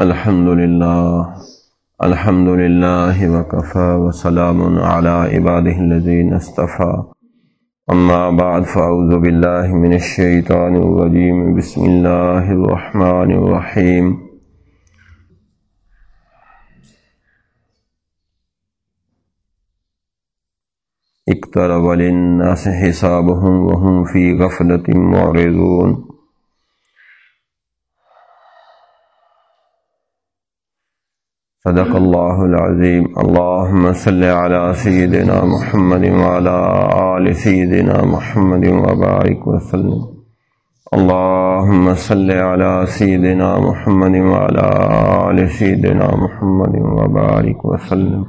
الحمد لله الحمد لله وكفى وسلام على عباده الذين اصطفى أما بعد فأعوذ بالله من الشيطان الرجيم بسم الله الرحمن الرحيم اقترب للناس حسابهم وهم في غفلة معرضون. صدق اللہ العظیم اللہم صلی علی سیدنا محمد وعلا آل سیدنا محمد وبارک وسلم اللہم صلی علی سیدنا محمد وعلا آل سیدنا محمد وبارک وسلم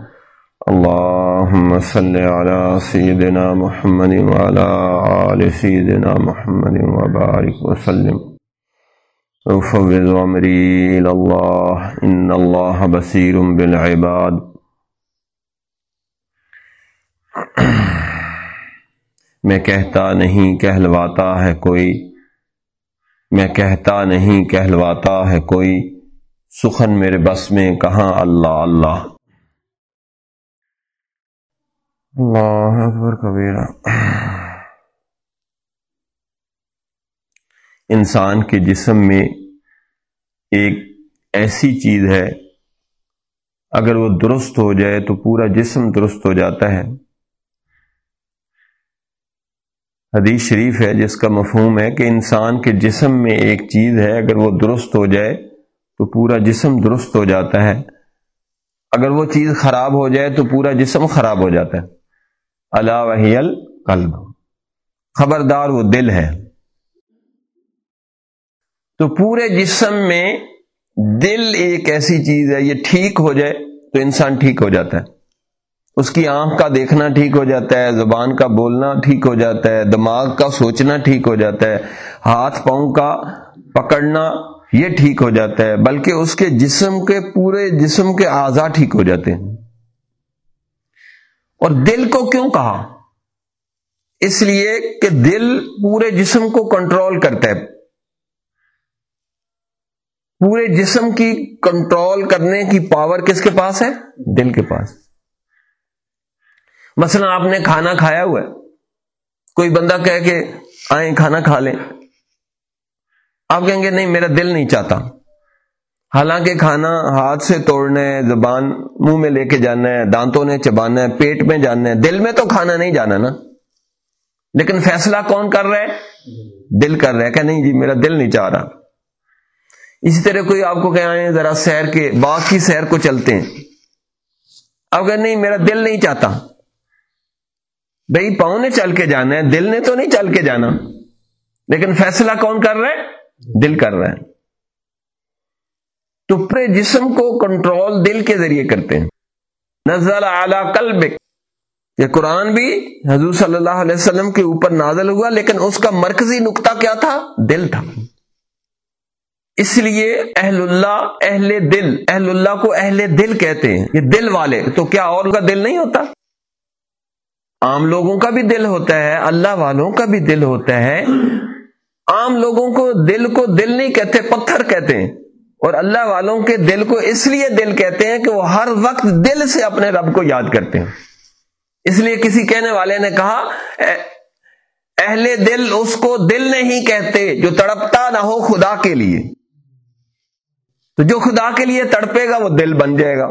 اللہم صلی علی سیدنا محمد وعلا آل سیدنا محمد وبارک وسلم افوض امری اللہ ان اللہ بصیر بالعباد. میں کہتا نہیں کہلواتا ہے کوئی. میں کہتا نہیں کہلواتا ہے کوئی. سخن میرے بس میں کہاں؟ اللہ اللہ. اللہ اکبر کبیرہ. انسان کے جسم میں ایک ایسی چیز ہے، اگر وہ درست ہو جائے تو پورا جسم درست ہو جاتا ہے۔ حدیث شریف ہے، جس کا مفہوم ہے کہ انسان کے جسم میں ایک چیز ہے، اگر وہ درست ہو جائے تو پورا جسم درست ہو جاتا ہے۔ اگر وہ چیز خراب ہو جائے تو پورا جسم خراب ہو جاتا ہے۔ اللہ وحیل قلب خبردار وہ دل ہے۔ تو پورے جسم میں دل ایک ایسی چیز ہے، یہ ٹھیک ہو جائے تو انسان ٹھیک ہو جاتا ہے۔ اس کی آنکھ کا دیکھنا ٹھیک ہو جاتا ہے، زبان کا بولنا ٹھیک ہو جاتا ہے، دماغ کا سوچنا ٹھیک ہو جاتا ہے، ہاتھ پاؤں کا پکڑنا یہ ٹھیک ہو جاتا ہے، بلکہ اس کے جسم کے پورے جسم کے اعضا ٹھیک ہو جاتے ہیں۔ اور دل کو کیوں کہا؟ اس لیے کہ دل پورے جسم کو کنٹرول کرتا ہے۔ پورے جسم کی کنٹرول کرنے کی پاور کس کے پاس ہے؟ دل کے پاس۔ مثلا آپ نے کھانا کھایا ہوا ہے۔ کوئی بندہ کہہ کے آئیں کھانا کھا لیں۔ آپ کہیں گے نہیں، میرا دل نہیں چاہتا۔ حالانکہ کھانا ہاتھ سے توڑنا ہے، زبان منہ میں لے کے جانا ہے، دانتوں نے چبانا ہے، پیٹ میں جانا ہے، دل میں تو کھانا نہیں جانا نا۔ لیکن فیصلہ کون کر رہا ہے؟ دل کر رہا ہے کہ نہیں جی میرا دل نہیں چاہ رہا۔ اسی طرح کوئی آپ کو کہ آئے ذرا سیر کے باغ کی سیر کو چلتے ہیں۔ اب کہ نہیں، میرا دل نہیں چاہتا۔ بھائی، پاؤں نے چل کے جانا ہے، دل نے تو نہیں چل کے جانا۔ لیکن فیصلہ کون کر رہا ہے؟ دل کر رہا ہے۔ تو پورے جسم کو کنٹرول دل کے ذریعے کرتے ہیں۔ نزل اعلی قلب یہ قرآن بھی حضور صلی اللہ علیہ وسلم کے اوپر نازل ہوا، لیکن اس کا مرکزی نقطہ کیا تھا؟ دل تھا۔ اس لیے اہل اللہ اہل دل، اہل اللہ کو اہل دل کہتے ہیں، یہ دل والے، تو کیا اور کا دل نہیں ہوتا؟ عام لوگوں کا بھی دل ہوتا ہے، اللہ والوں کا بھی دل ہوتا ہے۔ عام لوگوں کو دل کو دل نہیں کہتے، پتھر کہتے ہیں۔ اور اللہ والوں کے دل کو اس لیے دل کہتے ہیں کہ وہ ہر وقت دل سے اپنے رب کو یاد کرتے ہیں۔ اس لیے کسی کہنے والے نے کہا اہل دل اس کو دل نہیں کہتے جو تڑپتا نہ ہو خدا کے لیے۔ تو جو خدا کے لیے تڑپے گا وہ دل بن جائے گا۔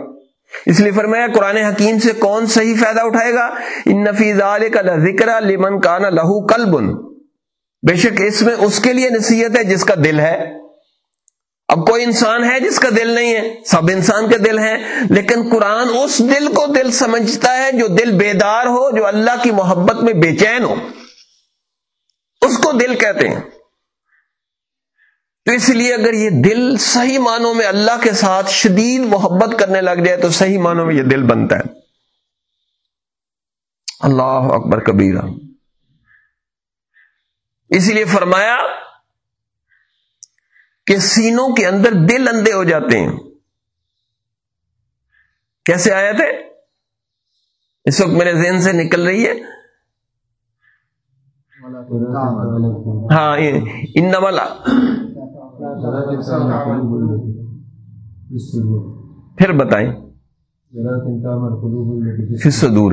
اس لیے فرمایا قرآن حکیم سے کون صحیح فائدہ اٹھائے گا؟ ان نفیز ذکر لمن کانا لہو کلبن بے شک اس میں اس کے لیے نصیحت ہے جس کا دل ہے۔ اب کوئی انسان ہے جس کا دل نہیں ہے، سب انسان کے دل ہیں، لیکن قرآن اس دل کو دل سمجھتا ہے جو دل بیدار ہو، جو اللہ کی محبت میں بے چین ہو۔ اس کو دل کہتے ہیں۔ تو اس لیے اگر یہ دل صحیح معنوں میں اللہ کے ساتھ شدید محبت کرنے لگ جائے تو صحیح معنوں میں یہ دل بنتا ہے۔ اللہ اکبر کبیرہ۔ اسی لیے فرمایا کہ سینوں کے اندر دل اندھے ہو جاتے ہیں۔ کیسے آیا تھے؟ اس وقت میرے ذہن سے نکل رہی ہے۔ ہاں ان پھر بتائیں۔ صدور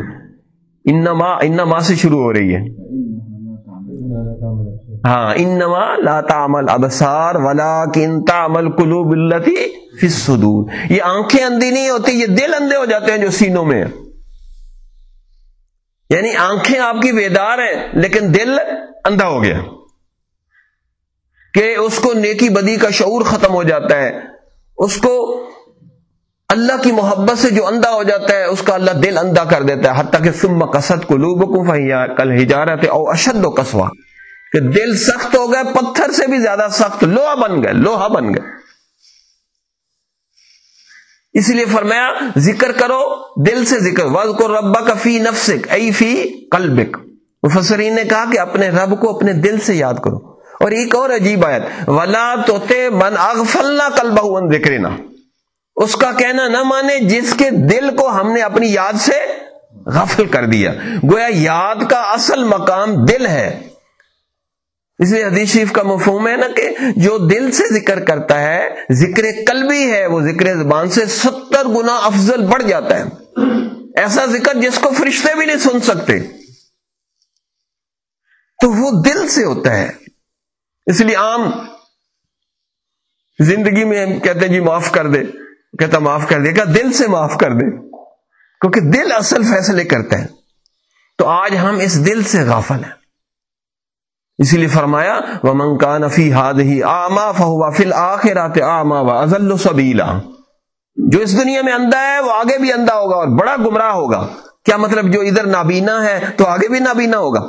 انما انما سے شروع ہو رہی ہے۔ ہاں انما لا تعمل ابصار ولکن تعمل قلوب التي في الصدور۔ یہ آنکھیں اندھی نہیں ہوتی، یہ دل اندھے ہو جاتے ہیں جو سینوں میں۔ ہیں یعنی آنکھیں آپ کی بیدار ہیں، لیکن دل اندھا ہو گیا۔ کہ اس کو نیکی بدی کا شعور ختم ہو جاتا ہے۔ اس کو اللہ کی محبت سے جو اندھا ہو جاتا ہے، اس کا اللہ دل اندھا کر دیتا ہے۔ حتیٰ کہ سم کسد کو لوب کو کل ہجارت او اشد و کسوا کہ دل سخت ہو گئے پتھر سے بھی زیادہ سخت، لوہا بن گئے، لوہا بن گئے۔ اس لیے فرمایا، ذکر کرو، دل سے ذکر۔ وز کو ربا کا فی نفسک ائی فی کلبک مفسرین نے کہا کہ اپنے رب کو اپنے دل سے یاد کرو۔ اور ایک اور عجیب آیت، ولا توتے من اغفلنا کلبہ ذکرنا اس کا کہنا نہ مانے جس کے دل کو ہم نے اپنی یاد سے غفل کر دیا۔ گویا یاد کا اصل مقام دل ہے۔ اس لیے حدیث شریف کا مفہوم ہے نا کہ جو دل سے ذکر کرتا ہے، ذکر قلبی ہے، وہ ذکر زبان سے ستر گنا افضل بڑھ جاتا ہے۔ ایسا ذکر جس کو فرشتے بھی نہیں سن سکتے۔ تو وہ دل سے ہوتا ہے۔ اس لیے عام زندگی میں کہتے ہیں جی معاف کر دے۔ کہتا معاف کر دے گا دل سے معاف کر دے۔ کیونکہ دل اصل فیصلے کرتا ہے۔ تو آج ہم اس دل سے غافل ہیں۔ اسی لیے فرمایا وہ منکا نفی ہاد ہی آما فہوا فل آخرات آما و ازل سبیلا جو اس دنیا میں اندھا ہے، وہ آگے بھی اندھا ہوگا اور بڑا گمراہ ہوگا۔ کیا مطلب جو ادھر نابینا ہے، تو آگے بھی نابینا ہوگا۔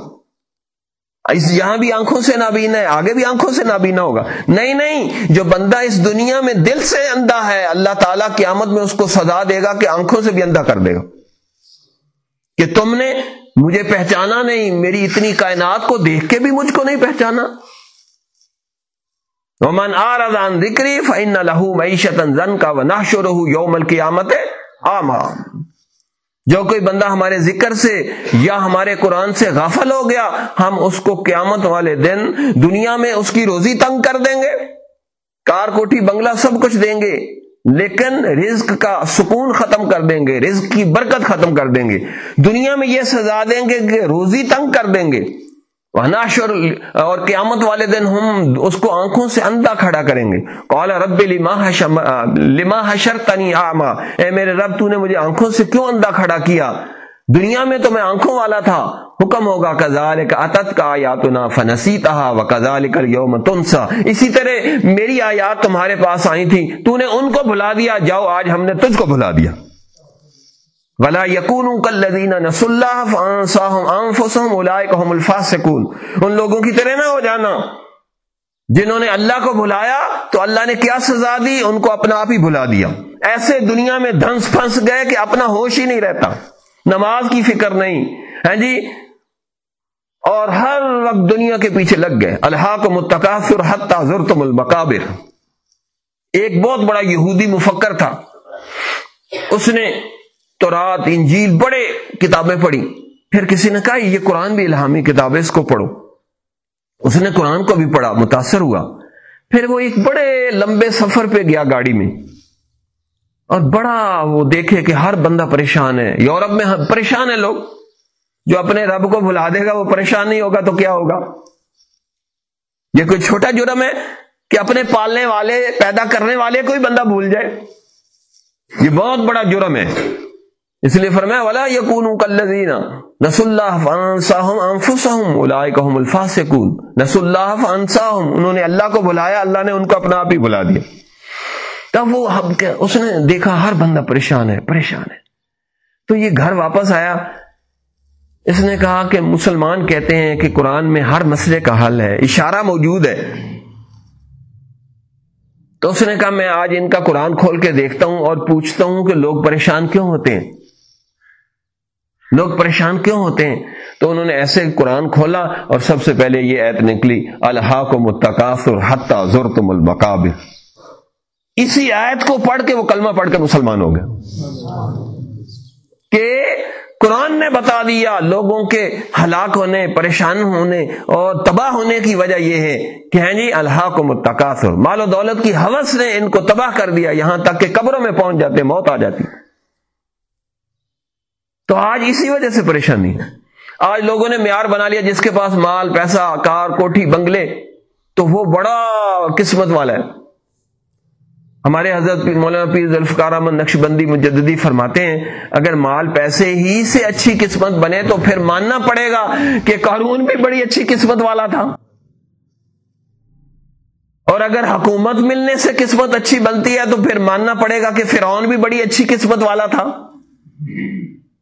اس یہاں بھی آنکھوں سے نابینا ہے، آگے بھی آنکھوں سے نابینا ہوگا۔ نہیں نہیں، جو بندہ اس دنیا میں دل سے اندھا ہے، اللہ تعالیٰ قیامت میں اس کو سزا دے گا کہ آنکھوں سے بھی اندھا کر دے گا۔ کہ تم نے مجھے پہچانا نہیں، میری اتنی کائنات کو دیکھ کے بھی مجھ کو نہیں پہچانا۔ ومن آردان ذکری فن لہو معیشت زن کا و ناشو آما جو کوئی بندہ ہمارے ذکر سے یا ہمارے قرآن سے غافل ہو گیا، ہم اس کو قیامت والے دن دنیا میں اس کی روزی تنگ کر دیں گے۔ کار کوٹھی، بنگلہ سب کچھ دیں گے۔ لیکن رزق کا سکون ختم کر دیں گے، رزق کی برکت ختم کر دیں گے۔ دنیا میں یہ سزا دیں گے کہ روزی تنگ کر دیں گے۔ ناشر اور قیامت والے دن ہم اس کو آنکھوں سے اندھا کھڑا کریں گے۔ کالا رب لما لما حشر تنی آما اے میرے رب، تو نے مجھے آنکھوں سے کیوں اندھا کھڑا کیا؟ دنیا میں تو میں آنکھوں والا تھا، حکم ہوگا کزال کا اتت کا آیات نا فنسی تہا و کزال کر یوم تنسا۔ اسی طرح میری آیات تمہارے پاس آئی تھی، تو نے ان کو بھلا دیا، جاؤ آج ہم نے تجھ کو بھلا دیا۔ ولا یقون کلین نس اللہ الفاسقون۔ ان لوگوں کی طرح نہ ہو جانا۔ جنہوں نے اللہ کو بھلایا، تو اللہ نے کیا سزا دی؟ ان کو اپنا آپ ہی بھلا دیا۔ ایسے دنیا میں دھنس پھنس گئے کہ اپنا ہوش ہی نہیں رہتا۔ نماز کی فکر نہیں۔ ہے جی؟ اور ہر وقت دنیا کے پیچھے لگ گئے۔ اللہ کو متقاصر حتہ ضرتم المقابر۔ ایک بہت بڑا یہودی مفکر تھا۔ اس نے تو رات انجیل، بڑے کتابیں پڑھی۔ پھر کسی نے کہا، یہ قرآن بھی الہامی کتاب ہے، اس کو پڑھو۔ اس نے قرآن کو بھی پڑھا، متاثر ہوا۔ پھر وہ ایک بڑے لمبے سفر پہ گیا گاڑی میں۔ اور بڑا وہ دیکھے کہ ہر بندہ پریشان ہے۔ یورپ میں پریشان ہے لوگ۔ جو اپنے رب کو بلا دے گا وہ پریشان نہیں ہوگا تو کیا ہوگا؟ یہ کوئی چھوٹا جرم ہے کہ اپنے پالنے والے، پیدا کرنے والے کوئی بندہ بھول جائے؟ یہ بہت بڑا جرم ہے۔ اس لیے فرمایا، ولا یقون کلین نس اللہ الفاسقون۔ نس اللہ فانساہم انہوں نے اللہ کو بلایا اللہ نے ان کو اپنا آپ ہی بلا دیا۔ تب وہ اس نے دیکھا ہر بندہ پریشان ہے پریشان ہے۔ تو یہ گھر واپس آیا۔ اس نے کہا کہ مسلمان کہتے ہیں کہ قرآن میں ہر مسئلے کا حل ہے، اشارہ موجود ہے۔ تو اس نے کہا، میں آج ان کا قرآن کھول کے دیکھتا ہوں اور پوچھتا ہوں کہ لوگ پریشان کیوں ہوتے ہیں۔ لوگ پریشان کیوں ہوتے ہیں؟ تو انہوں نے ایسے قرآن کھولا اور سب سے پہلے یہ ایت نکلی اللہ کو متقاصر حتہ ضرتم المقابر اسی آیت کو پڑھ کے وہ کلمہ پڑھ کے مسلمان ہو گئے۔ کہ قرآن نے بتا دیا لوگوں کے ہلاک ہونے، پریشان ہونے اور تباہ ہونے کی وجہ یہ ہے کہ ہیں جی اللہ کو متقاصر مال و دولت کی حوث نے ان کو تباہ کر دیا، یہاں تک کہ قبروں میں پہنچ جاتے، موت آ جاتی۔ تو آج اسی وجہ سے پریشانی ہے۔ آج لوگوں نے معیار بنا لیا، جس کے پاس مال، پیسہ، کار، کوٹھی، بنگلے، تو وہ بڑا قسمت والا ہے۔ ہمارے حضرت مولانا پیر ذوالفقار احمد نقش بندی مجددی فرماتے ہیں، اگر مال پیسے ہی سے اچھی قسمت بنے تو پھر ماننا پڑے گا کہ قارون بھی بڑی اچھی قسمت والا تھا۔ اور اگر حکومت ملنے سے قسمت اچھی بنتی ہے تو پھر ماننا پڑے گا کہ فرعون بھی بڑی اچھی قسمت والا تھا۔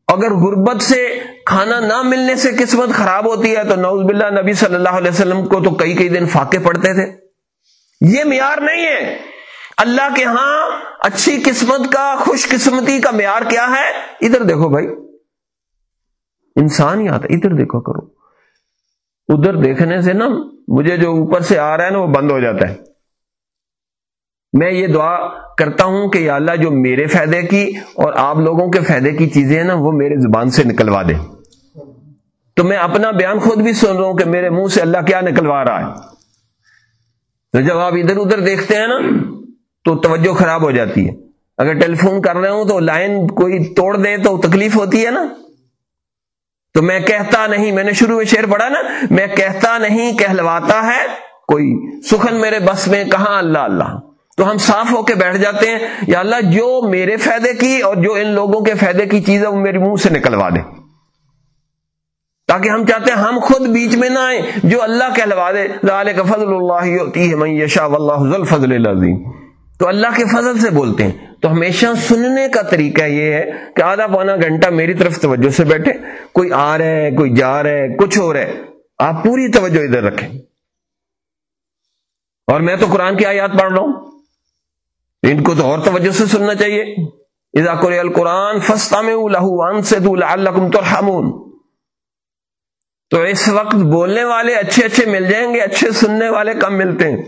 اگر غربت سے کھانا نہ ملنے سے قسمت خراب ہوتی ہے تو نوز باللہ نبی صلی اللہ علیہ وسلم کو تو کئی کئی دن فاقے پڑتے تھے۔ یہ معیار نہیں ہے۔ اللہ کے ہاں اچھی قسمت کا، خوش قسمتی کا معیار کیا ہے؟ ادھر دیکھو بھائی۔ انسان ہی آتا ادھر دیکھو کرو۔ ادھر دیکھنے سے نا، مجھے جو اوپر سے آ رہا ہے نا، وہ بند ہو جاتا ہے۔ میں یہ دعا کرتا ہوں کہ یا اللہ جو میرے فائدے کی اور آپ لوگوں کے فائدے کی چیزیں ہیں نا، وہ میرے زبان سے نکلوا دے۔ تو میں اپنا بیان خود بھی سن رہا ہوں کہ میرے منہ سے اللہ کیا نکلوا رہا ہے۔ تو جب آپ ادھر ادھر دیکھتے ہیں نا تو توجہ خراب ہو جاتی ہے۔ اگر ٹیلی فون کر رہے ہوں تو لائن کوئی توڑ دے تو تکلیف ہوتی ہے نا۔ تو میں کہتا نہیں، میں نے شروع میں شعر پڑھا نا۔ میں کہتا نہیں، کہلواتا ہے کوئی۔ سخن میرے بس میں کہاں؟ اللہ اللہ۔ تو ہم صاف ہو کے بیٹھ جاتے ہیں۔ یا اللہ، جو میرے فائدے کی اور جو ان لوگوں کے فائدے کی چیز ہے، وہ میرے منہ سے نکلوا دے۔ تاکہ ہم چاہتے ہیں ہم خود بیچ میں نہ آئیں، جو اللہ کہلوا دے۔ ذالک فضل اللہ من یشاء، واللہ ذو الفضل العظیم۔ تو اللہ کے فضل سے بولتے ہیں۔ تو ہمیشہ سننے کا طریقہ یہ ہے کہ آدھا پونا گھنٹہ میری طرف توجہ سے بیٹھے۔ کوئی آ رہا ہے، کوئی جا رہا ہے، کچھ ہو رہا ہے۔ آپ پوری توجہ ادھر رکھیں۔ اور میں تو قرآن کی آیات پڑھ رہا ہوں۔ ان کو تو اور توجہ سے سننا چاہیے۔ اذا القرآن فستا میں ترحمون۔ تو اس وقت بولنے والے اچھے اچھے مل جائیں گے، اچھے سننے والے کم ملتے ہیں۔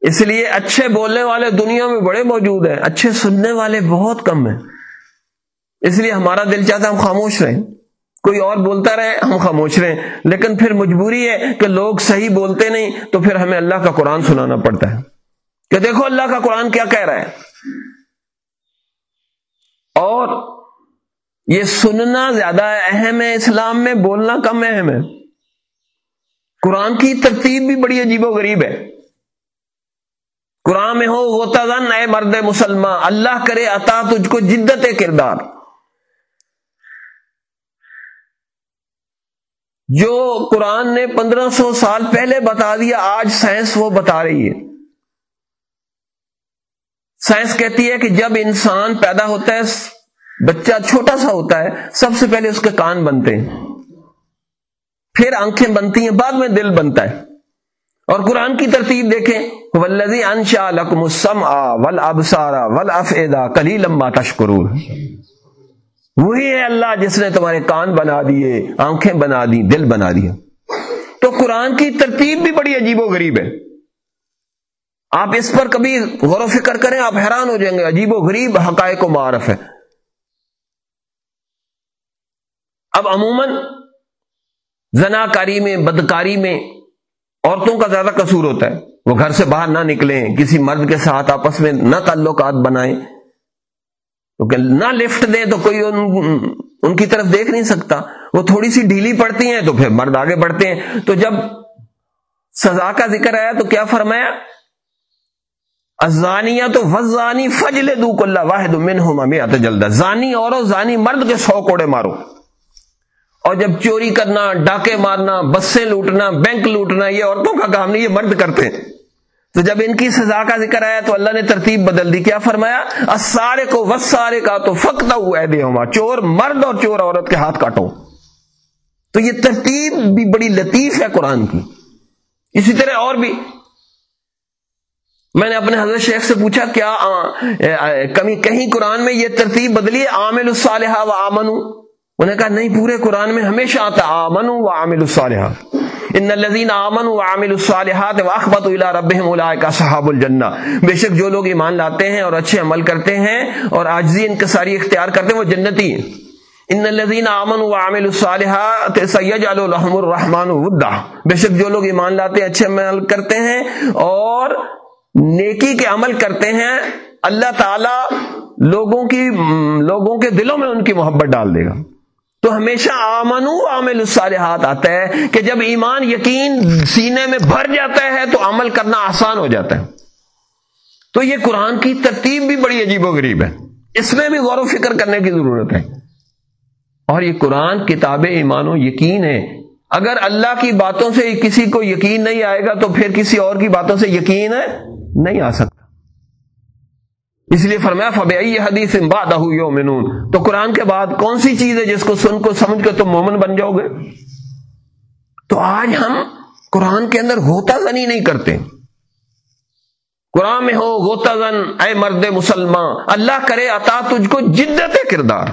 اس لیے اچھے بولنے والے دنیا میں بڑے موجود ہیں، اچھے سننے والے بہت کم ہیں۔ اس لیے ہمارا دل چاہتا ہے ہم خاموش رہیں۔ کوئی اور بولتا رہے، ہم خاموش رہیں۔ لیکن پھر مجبوری ہے کہ لوگ صحیح بولتے نہیں، تو پھر ہمیں اللہ کا قرآن سنانا پڑتا ہے۔ کہ دیکھو اللہ کا قرآن کیا کہہ رہا ہے۔ اور یہ سننا زیادہ اہم ہے، اسلام میں بولنا کم اہم ہے۔ قرآن کی ترتیب بھی بڑی عجیب و غریب ہے۔ قرآن میں ہو، وہ تزن اے مرد مسلمان۔ اللہ کرے، عطا تجھ کو جدت کردار۔ جو قرآن نے پندرہ سو سال پہلے بتا دیا، آج سائنس وہ بتا رہی ہے۔ سائنس کہتی ہے کہ جب انسان پیدا ہوتا ہے، بچہ چھوٹا سا ہوتا ہے، سب سے پہلے اس کے کان بنتے ہیں۔ پھر آنکھیں بنتی ہیں، بعد میں دل بنتا ہے۔ اور قرآن کی ترتیب دیکھیں۔ ولزی انشا لکم سم آ ول ابسارا ول افیدا کلی لمبا تشکرور وہی ہے اللہ جس نے تمہارے کان بنا دیے، آنکھیں بنا دی، دل بنا دیا۔ تو قرآن کی ترتیب بھی بڑی عجیب و غریب ہے۔ آپ اس پر کبھی غور و فکر کریں، آپ حیران ہو جائیں گے، عجیب و غریب حقائق و معرف ہے۔ اب عموماً زنا کاری میں، بدکاری میں عورتوں کا زیادہ قصور ہوتا ہے۔ وہ گھر سے باہر نہ نکلیں کسی مرد کے ساتھ آپس میں نہ تعلقات بنائیں۔ نہ لفٹ دیں تو کوئی ان, ان کی طرف دیکھ نہیں سکتا۔ وہ تھوڑی سی ڈھیلی پڑتی ہیں تو پھر مرد آگے بڑھتے ہیں۔ تو جب سزا کا ذکر آیا تو کیا فرمایا؟ ازانیہ تو وزانی فجل دو کلّا واحد میں جلد زانی اور زانی مرد کے سو کوڑے مارو۔ اور جب چوری کرنا، ڈاکے مارنا، بسیں لوٹنا، بینک لوٹنا، یہ عورتوں کا کام نہیں، یہ مرد کرتے ہیں۔ تو جب ان کی سزا کا ذکر آیا تو اللہ نے ترتیب بدل دی، کیا فرمایا؟ سارے کو وسارے کا تو فکتا ہوا دے چور مرد اور چور عورت کے ہاتھ کاٹو۔ تو یہ ترتیب بھی بڑی لطیف ہے قرآن کی۔ اسی طرح اور بھی۔ میں نے اپنے حضرت شیخ سے پوچھا، کیا کمی کہیں قرآن میں یہ ترتیب بدلی؟ عامل الصالحہ و آمن انہوں نے کہا، نہیں، پورے قرآن میں ہمیشہ آتا آمن و عامل الصالحہ ان الذين امنوا وعملوا الصالحات واخبتوا الى ربهم اولئك اصحاب الجنہ۔ بے شک جو لوگ ایمان لاتے ہیں اور اچھے عمل کرتے ہیں اور عاجزی انکساری اختیار کرتے ہیں، وہ جنتی ہیں۔ ان الذين امنوا وعملوا الصالحات سيجعل لهم الرحمن ودا۔ بے شک جو لوگ ایمان لاتے ہیں، اچھے عمل کرتے ہیں اور نیکی کے عمل کرتے ہیں، اللہ تعالی لوگوں کی، لوگوں کے دلوں میں ان کی محبت ڈال دے گا۔ تو ہمیشہ آمن عامل الصالحات آتا ہے کہ جب ایمان یقین سینے میں بھر جاتا ہے تو عمل کرنا آسان ہو جاتا ہے۔ تو یہ قرآن کی ترتیب بھی بڑی عجیب و غریب ہے۔ اس میں بھی غور و فکر کرنے کی ضرورت ہے۔ اور یہ قرآن کتاب ایمان و یقین ہے۔ اگر اللہ کی باتوں سے کسی کو یقین نہیں آئے گا تو پھر کسی اور کی باتوں سے یقین نہیں آ سکتا۔ اس لیے فرمایا فبئی حدیث یومنون تو قرآن کے بعد کون سی چیز ہے جس کو سن کو سمجھ کے تم مومن بن جاؤ گے؟ تو آج ہم قرآن کے اندر غوطہ زنی نہیں کرتے۔ قرآن میں ہو، غوطہ زن، اے مرد مسلمان اللہ کرے عطا تجھ کو جدت کردار۔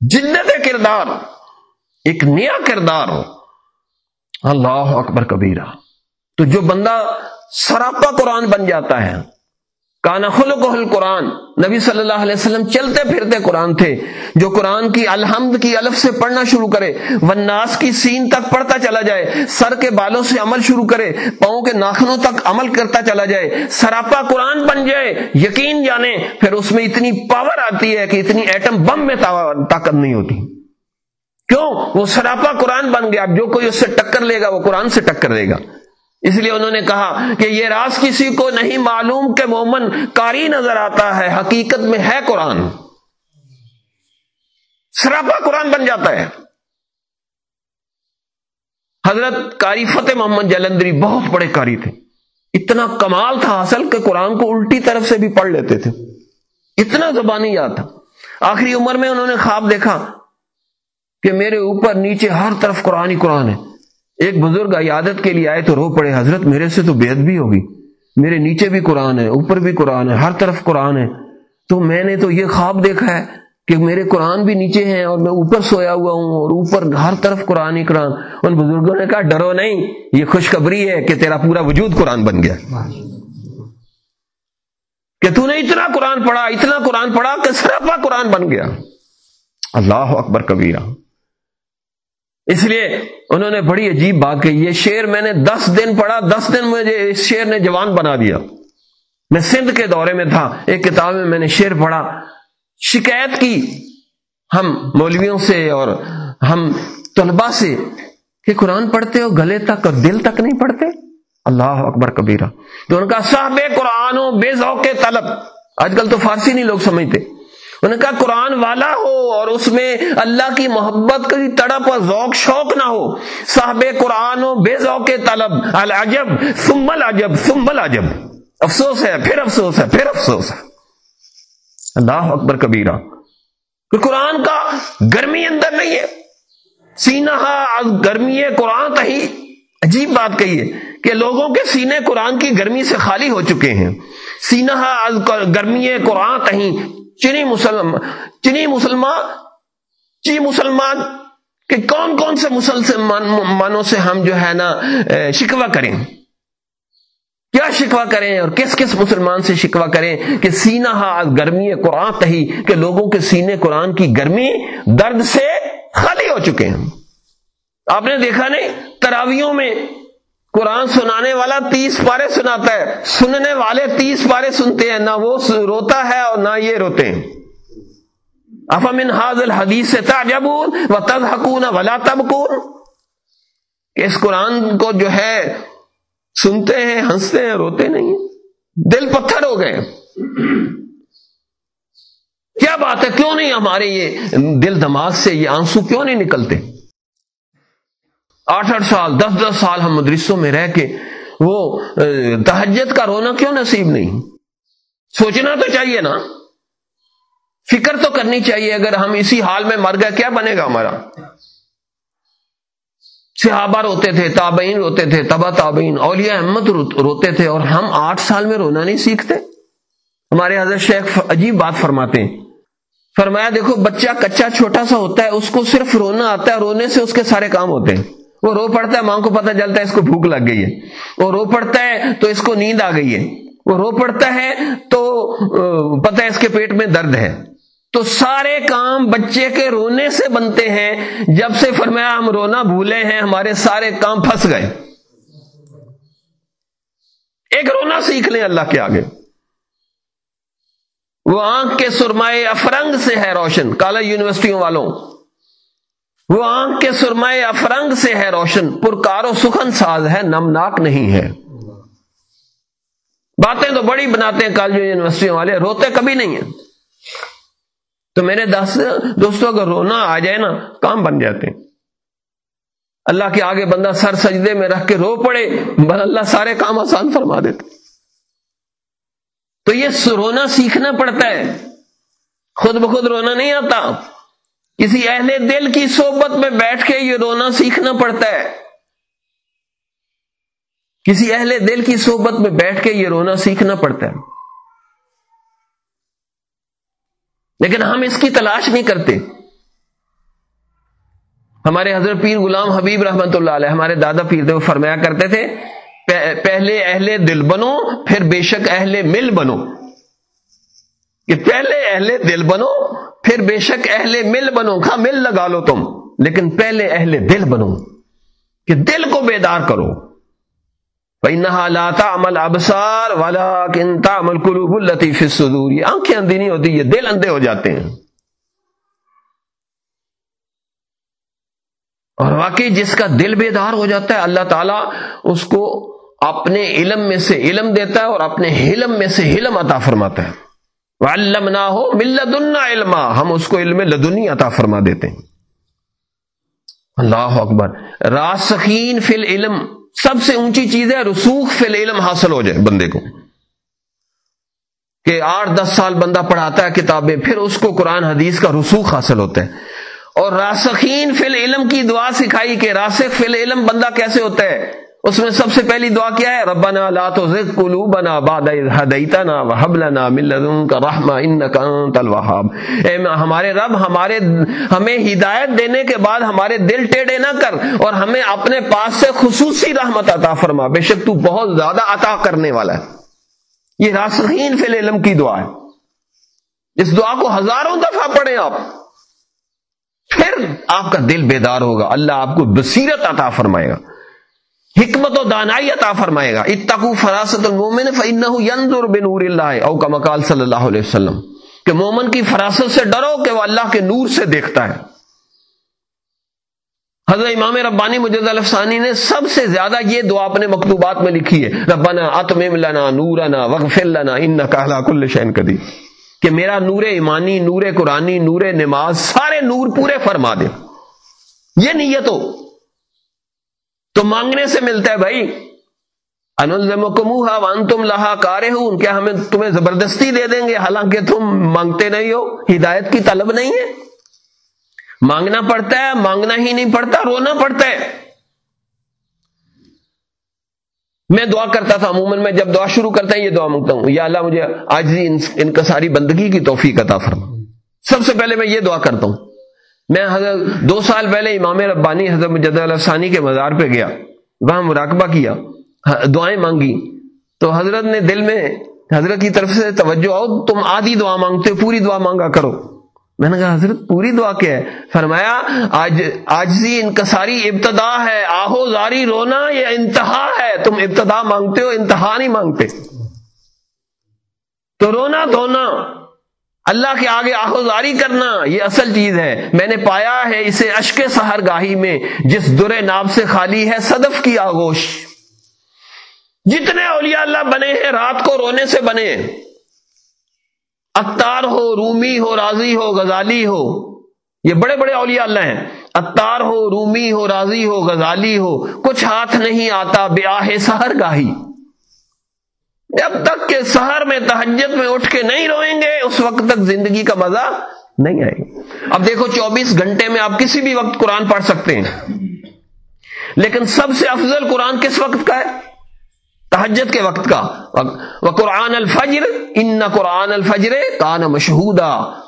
جدت کردار، ایک نیا کردار ہو۔ اللہ اکبر کبیرہ۔ تو جو بندہ سراپا قرآن بن جاتا ہے کانا خلق قرآن۔ نبی صلی اللہ علیہ وسلم چلتے پھرتے قرآن تھے۔ جو قرآن کی الحمد کی الف سے پڑھنا شروع کرے، وناس کی سین تک پڑھتا چلا جائے، سر کے بالوں سے عمل شروع کرے، پاؤں کے ناخنوں تک عمل کرتا چلا جائے، سراپا قرآن بن جائے، یقین جانے، پھر اس میں اتنی پاور آتی ہے کہ اتنی ایٹم بم میں طاقت نہیں ہوتی۔ کیوں؟ وہ سراپا قرآن بن گیا اب جو کوئی اس سے ٹکر لے گا، وہ قرآن سے ٹکر دے گا۔ اس لیے انہوں نے کہا کہ یہ راز کسی کو نہیں معلوم کہ مومن کاری نظر آتا ہے، حقیقت میں ہے قرآن۔ سراپا قرآن بن جاتا ہے۔ حضرت کاری فتح محمد جلندری بہت بڑے کاری تھے۔ اتنا کمال تھا اصل کہ قرآن کو الٹی طرف سے بھی پڑھ لیتے تھے۔ اتنا زبانی یاد تھا۔ آخری عمر میں انہوں نے خواب دیکھا کہ میرے اوپر نیچے ہر طرف قرآن ہی قرآن ہے۔ ایک بزرگ عیادت کے لیے آئے تو رو پڑے، حضرت میرے سے تو بےد بھی ہوگی۔ میرے نیچے بھی قرآن ہے، اوپر بھی قرآن ہے، ہر طرف قرآن ہے۔ تو میں نے تو یہ خواب دیکھا ہے کہ میرے قرآن بھی نیچے ہیں اور میں اوپر سویا ہوا ہوں اور اوپر ہر طرف قرآن ہی قرآن۔ ان بزرگوں نے کہا، ڈرو نہیں، یہ خوشخبری ہے کہ تیرا پورا وجود قرآن بن گیا۔ کہ تو نے اتنا قرآن پڑھا، اتنا قرآن پڑھا کہ سراپا قرآن بن گیا۔ اللہ اکبر کبیرہ۔ اس لیے انہوں نے بڑی عجیب بات کہی، یہ شیر میں نے دس دن پڑھا، دس دن مجھے اس شیر نے جوان بنا دیا۔ میں سندھ کے دورے میں تھا، ایک کتاب میں میں نے شیر پڑھا۔ شکایت کی۔ ہم مولویوں سے اور ہم طلبا سے کہ قرآن پڑھتے ہو، گلے تک اور دل تک نہیں پڑھتے؟ اللہ اکبر کبیرہ۔ تو ان کا صاحب قرآن ہو بے ذوق طلب۔ آج کل تو فارسی نہیں لوگ سمجھتے۔ انہوں نے کہا قرآن والا ہو اور اس میں اللہ کی محبت کی تڑپ اور ذوق شوق نہ ہو۔ صاحب قرآن ہو، بے ذوق طلب، العجب سمبل عجب سمبل عجب افسوس ہے، پھر افسوس ہے، پھر افسوس ہے۔ اللہ اکبر کبیرہ۔ قرآن کا گرمی اندر نہیں ہے۔ سینہ گرمی قرآن تہی عجیب بات کہی ہے کہ لوگوں کے سینے قرآن کی گرمی سے خالی ہو چکے ہیں۔ سینہ گرمی قرآن تہیں چینی مسلم چینی مسلمان چی مسلمان کہ کون کون سے مسلمانوں سے ہم جو ہے نا شکوا کریں۔ کیا شکوا کریں اور کس کس مسلمان سے شکوا کریں کہ سینہ گرمی قرآن تہی کہ لوگوں کے سینے قرآن کی گرمی درد سے خالی ہو چکے ہیں۔ آپ نے دیکھا نہیں؟ تراویوں میں قرآن سنانے والا تیس پارے سناتا ہے، سننے والے تیس پارے سنتے ہیں، نہ وہ روتا ہے اور نہ یہ روتے ہیں۔ افامن حاضل حدیث سے تاجبون و تب حکون ولا تب کہ اس قرآن کو جو ہے، سنتے ہیں، ہنستے ہیں، روتے نہیں دل پتھر ہو گئے۔ کیا بات ہے؟ کیوں نہیں ہمارے یہ دل دماغ سے یہ آنسو کیوں نہیں نکلتے؟ آٹھ آٹھ سال، دس دس سال ہم مدرسوں میں رہ کے وہ تہجد کا رونا کیوں نصیب نہیں؟ سوچنا تو چاہیے نا۔ فکر تو کرنی چاہیے، اگر ہم اسی حال میں مر گئے، کیا بنے گا ہمارا؟ صحابہ روتے تھے، تابعین روتے تھے، تبا تابعین، اولیاء احمد روتے تھے، اور ہم آٹھ سال میں رونا نہیں سیکھتے۔ ہمارے حضرت شیخ عجیب بات فرماتے ہیں۔ فرمایا، دیکھو، بچہ کچا چھوٹا سا ہوتا ہے، اس کو صرف رونا آتا ہے، رونے سے اس کے سارے کام ہوتے ہیں۔ وہ رو پڑتا ہے، ماں کو پتہ چلتا ہے اس کو بھوک لگ گئی ہے۔ وہ رو پڑتا ہے تو اس کو نیند آ گئی ہے۔ وہ رو پڑتا ہے تو پتہ ہے اس کے پیٹ میں درد ہے۔ تو سارے کام بچے کے رونے سے بنتے ہیں۔ جب سے فرمایا ہم رونا بھولے ہیں، ہمارے سارے کام پھنس گئے۔ ایک رونا سیکھ لیں اللہ کے آگے۔ وہ آنکھ کے سرمائے افرنگ سے ہے روشن، کالج یونیورسٹیوں والوں۔ وہ آنکھ کے سرمائے افرنگ سے ہے روشن، پرکار و سخن ساز ہے، نمناک نہیں ہے۔ باتیں تو بڑی بناتے ہیں کالج یونیورسٹیوں والے، روتے کبھی نہیں ہیں۔ تو میرے دس دوستوں اگر رونا آ جائے نا، کام بن جاتے ہیں۔ اللہ کے آگے بندہ سر سجدے میں رکھ کے رو پڑے، بل اللہ سارے کام آسان فرما دیتے۔ تو یہ رونا سیکھنا پڑتا ہے۔ خود بخود رونا نہیں آتا۔ کسی اہل دل کی صحبت میں بیٹھ کے یہ رونا سیکھنا پڑتا ہے۔ کسی اہل دل کی صحبت میں بیٹھ کے یہ رونا سیکھنا پڑتا ہے۔ لیکن ہم اس کی تلاش نہیں کرتے۔ ہمارے حضرت پیر غلام حبیب رحمت اللہ علیہ، ہمارے دادا پیر تھے، وہ فرمایا کرتے تھے پہلے اہل دل بنو، پھر بے شک اہل مل بنو۔ کہ پہلے اہل دل بنو، پھر بے شک اہل مل بنو کھا مل لگا لو تم، لیکن پہلے اہل دل بنو، کہ دل کو بیدار کرو۔ عمل ابسار والا کنتا عمل قلوب الطیف الصدور۔ یہ آنکھیں اندھی نہیں ہوتی، یہ دل اندھے ہو جاتے ہیں۔ اور واقعی جس کا دل بیدار ہو جاتا ہے، اللہ تعالیٰ اس کو اپنے علم میں سے علم دیتا ہے اور اپنے علم میں سے علم عطا فرماتا ہے۔ علم نہ ہو ملدنا علما۔ ہم اس کو علم لدنی عطا فرما دیتے ہیں۔ اللہ اکبر۔ راسخین فی العلم۔ سب سے اونچی چیز ہے رسوخ فی العلم حاصل ہو جائے بندے کو۔ کہ آٹھ دس سال بندہ پڑھاتا ہے کتابیں، پھر اس کو قرآن، حدیث کا رسوخ حاصل ہوتا ہے۔ اور راسخین فی العلم کی دعا سکھائی کہ راسخ فی العلم بندہ کیسے ہوتا ہے؟ اس میں سب سے پہلی دعا کیا ہے؟ ربنا لا تزغ قلوبنا بعد اذ هديتنا وهب لنا من لدنك رحمه انك انت الوهاب۔ اے ہمارے رب ہمارے ہمیں ہدایت دینے کے بعد ہمارے دل ٹیڑے نہ کر اور ہمیں اپنے پاس سے خصوصی رحمت عطا فرما۔ بے شک تو بہت زیادہ عطا کرنے والا ہے۔ یہ راسخین فی العلم کی دعا ہے۔ اس دعا کو ہزاروں دفعہ پڑھیں آپ۔ پھر آپ کا دل بیدار ہوگا۔ اللہ آپ کو بصیرت عطا فرمائے گا۔ حکمت و دانائی عطا فرمائے گا۔ اتقو فراست المومن فإنه ينظر بنور اللہ، او کما قال صلی اللہ علیہ وسلم، کہ مومن کی فراست سے ڈرو کہ وہ اللہ کے نور سے دیکھتا ہے۔ حضرت امام ربانی مجد الفسانی نے سب سے زیادہ یہ دعا اپنے مکتوبات میں لکھی ہے، ربنا اتمم لنا نورنا وغفر لنا انک علی کل شیء قدیر۔ کہ میرا نور ایمانی، نور قرآنی، نور نماز، سارے نور پورے فرما دے۔ یہ نیت ہو تو مانگنے سے ملتا ہے، بھائی انموہ وان تم لہا کارے ہوں کیا ہمیں تمہیں زبردستی دے دیں گے۔ حالانکہ تم مانگتے نہیں ہو، ہدایت کی طلب نہیں ہے۔ مانگنا پڑتا ہے، مانگنا ہی نہیں پڑتا، رونا پڑتا ہے۔ میں دعا کرتا تھا، عموماً میں جب دعا شروع کرتا ہوں، یہ دعا مانگتا ہوں۔ یا اللہ، مجھے آج ان کا ساری بندگی کی توفیق عطا فرما۔ سب سے پہلے میں یہ دعا کرتا ہوں۔ میں حضرت دو سال پہلے امام ربانی حضرت مجد ثانی کے مزار پہ گیا، وہاں مراقبہ کیا ہاں، دعائیں مانگی۔ تو حضرت نے دل میں حضرت کی طرف سے توجہ، آؤ، تم آدھی دعا مانگتے ہو، پوری دعا مانگا کرو۔ میں نے کہا، حضرت، پوری دعا کیا ہے؟ فرمایا، آج آجزی انکساری ابتدا ہے، آہو، زاری، رونا، یہ انتہا ہے۔ تم ابتدا مانگتے ہو، انتہا نہیں مانگتے۔ تو رونا، دھونا۔ اللہ کے آگے آہوزاری کرنا یہ اصل چیز ہے۔ میں نے پایا ہے اسے اشک سہر گاہی میں، جس در ناب سے خالی ہے صدف کی آگوش جتنے اولیاء اللہ بنے ہیں، رات کو رونے سے بنے۔ اتار ہو، رومی ہو، راضی ہو، غزالی ہو۔ یہ بڑے بڑے اولیاء اللہ ہیں۔ اتار ہو، رومی ہو، راضی ہو، غزالی ہو۔ کچھ ہاتھ نہیں آتا، بیاہ سہر گاہی۔ جب تک کہ سہر میں تہجد میں اٹھ کے نہیں روئیں گے، اس وقت تک زندگی کا مزہ نہیں آئے گا۔ اب دیکھو چوبیس گھنٹے میں آپ کسی بھی وقت قرآن پڑھ سکتے ہیں۔ لیکن سب سے افضل قرآن کس وقت کا ہے؟ تحجد کے وقت کا۔ وہ قرآن الفجر، ان قرآن الفجر کان مشہودا۔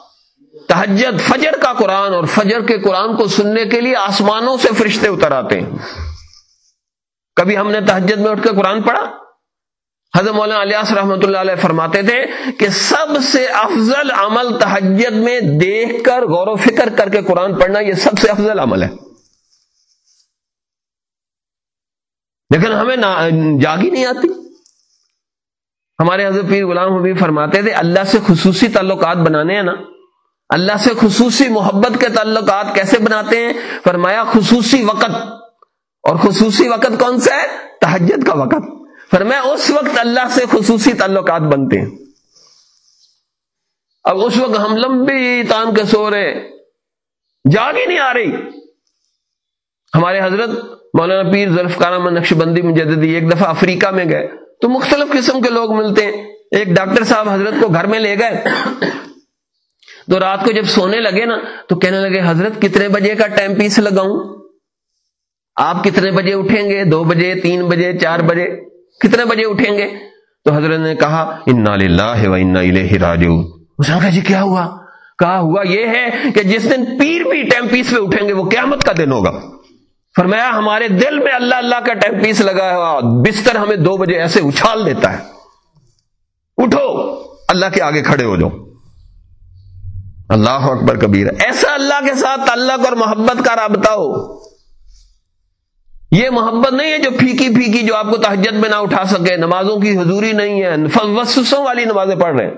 تحجد فجر کا قرآن اور فجر کے قرآن کو سننے کے لیے آسمانوں سے فرشتے اتر آتے ہیں۔ کبھی ہم نے تحجد میں اٹھ کے قرآن پڑھا؟ حضرت مولانا الیاس رحمۃ اللہ علیہ فرماتے تھے کہ سب سے افضل عمل تحجد میں دیکھ کر غور و فکر کر کے قرآن پڑھنا یہ سب سے افضل عمل ہے۔ لیکن ہمیں جاگی نہیں آتی۔ ہمارے حضرت پیر غلام حبیب فرماتے تھے، اللہ سے خصوصی تعلقات بنانے ہیں نا۔ اللہ سے خصوصی محبت کے تعلقات کیسے بناتے ہیں؟ فرمایا، خصوصی وقت۔ اور خصوصی وقت کون سا ہے؟ تحجد کا وقت۔ فرمایا اس وقت اللہ سے خصوصی تعلقات بنتے ہیں۔ اب اس وقت ہم لمبی تان کے سو رہے جاگ ہی نہیں آ رہی۔ ہمارے حضرت مولانا پیر ظرف کارا نقش بندی مجددی ایک دفعہ افریقہ میں گئے۔ تو مختلف قسم کے لوگ ملتے ہیں۔ ایک ڈاکٹر صاحب حضرت کو گھر میں لے گئے۔ تو رات کو جب سونے لگے نا، تو کہنے لگے، حضرت، کتنے بجے کا ٹائم پیس لگاؤں؟ آپ کتنے بجے اٹھیں گے؟ دو بجے، تین بجے، چار بجے؟ کتنے بجے اٹھیں گے؟ تو حضرت نے کہا، انا للہ و انا الیہ راجعون اس نے کہا جی کیا ہوا؟ کہا، ہوا یہ ہے کہ جس دن پیر بھی ٹائم پیس پہ اٹھیں گے، وہ قیامت کا دن ہوگا۔ فرمایا، ہمارے دل میں اللہ اللہ کا ٹائم پیس لگا ہوا بستر ہمیں دو بجے ایسے اچھال دیتا ہے۔ اٹھو، اللہ کے آگے کھڑے ہو جاؤ۔ اللہ اکبر کبیر، ایسا اللہ کے ساتھ تعلق اور محبت کا رابطہ ہو۔ یہ محبت نہیں ہے جو پھیکی پھیکی جو آپ کو تحجت میں نہ اٹھا سکے، نمازوں کی حضوری نہیں ہے۔ وسوسوں والی نمازیں پڑھ رہے ہیں۔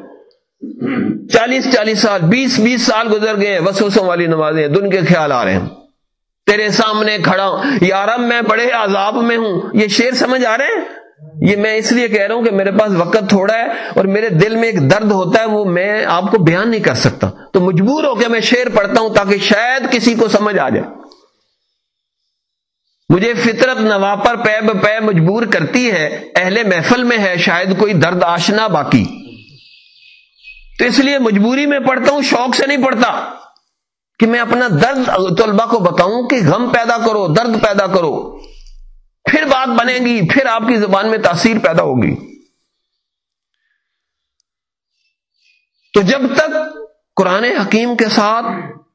چالیس چالیس سال، بیس بیس سال گزر گئے، وسوسوں والی نمازیں دن کے خیال آ رہے ہیں۔ تیرے سامنے کھڑا ہوں۔ یارم میں بڑے عذاب میں ہوں۔ یہ شیر سمجھ آ رہے ہیں؟ یہ میں اس لیے کہہ رہا ہوں کہ میرے پاس وقت تھوڑا ہے اور میرے دل میں ایک درد ہوتا ہے، وہ میں آپ کو بیان نہیں کر سکتا۔ تو مجبور ہو کے میں شیر پڑھتا ہوں تاکہ شاید کسی کو سمجھ آ جائے۔ مجھے فطرت نواپر پے پے مجبور کرتی ہے، اہل محفل میں ہے، شاید کوئی درد آشنا باقی۔ تو اس لیے مجبوری میں پڑھتا ہوں، شوق سے نہیں پڑھتا۔ کہ میں اپنا درد طلبا کو بتاؤں کہ غم پیدا کرو، درد پیدا کرو۔ پھر بات بنے گی، پھر آپ کی زبان میں تاثیر پیدا ہوگی۔ تو جب تک قرآن حکیم کے ساتھ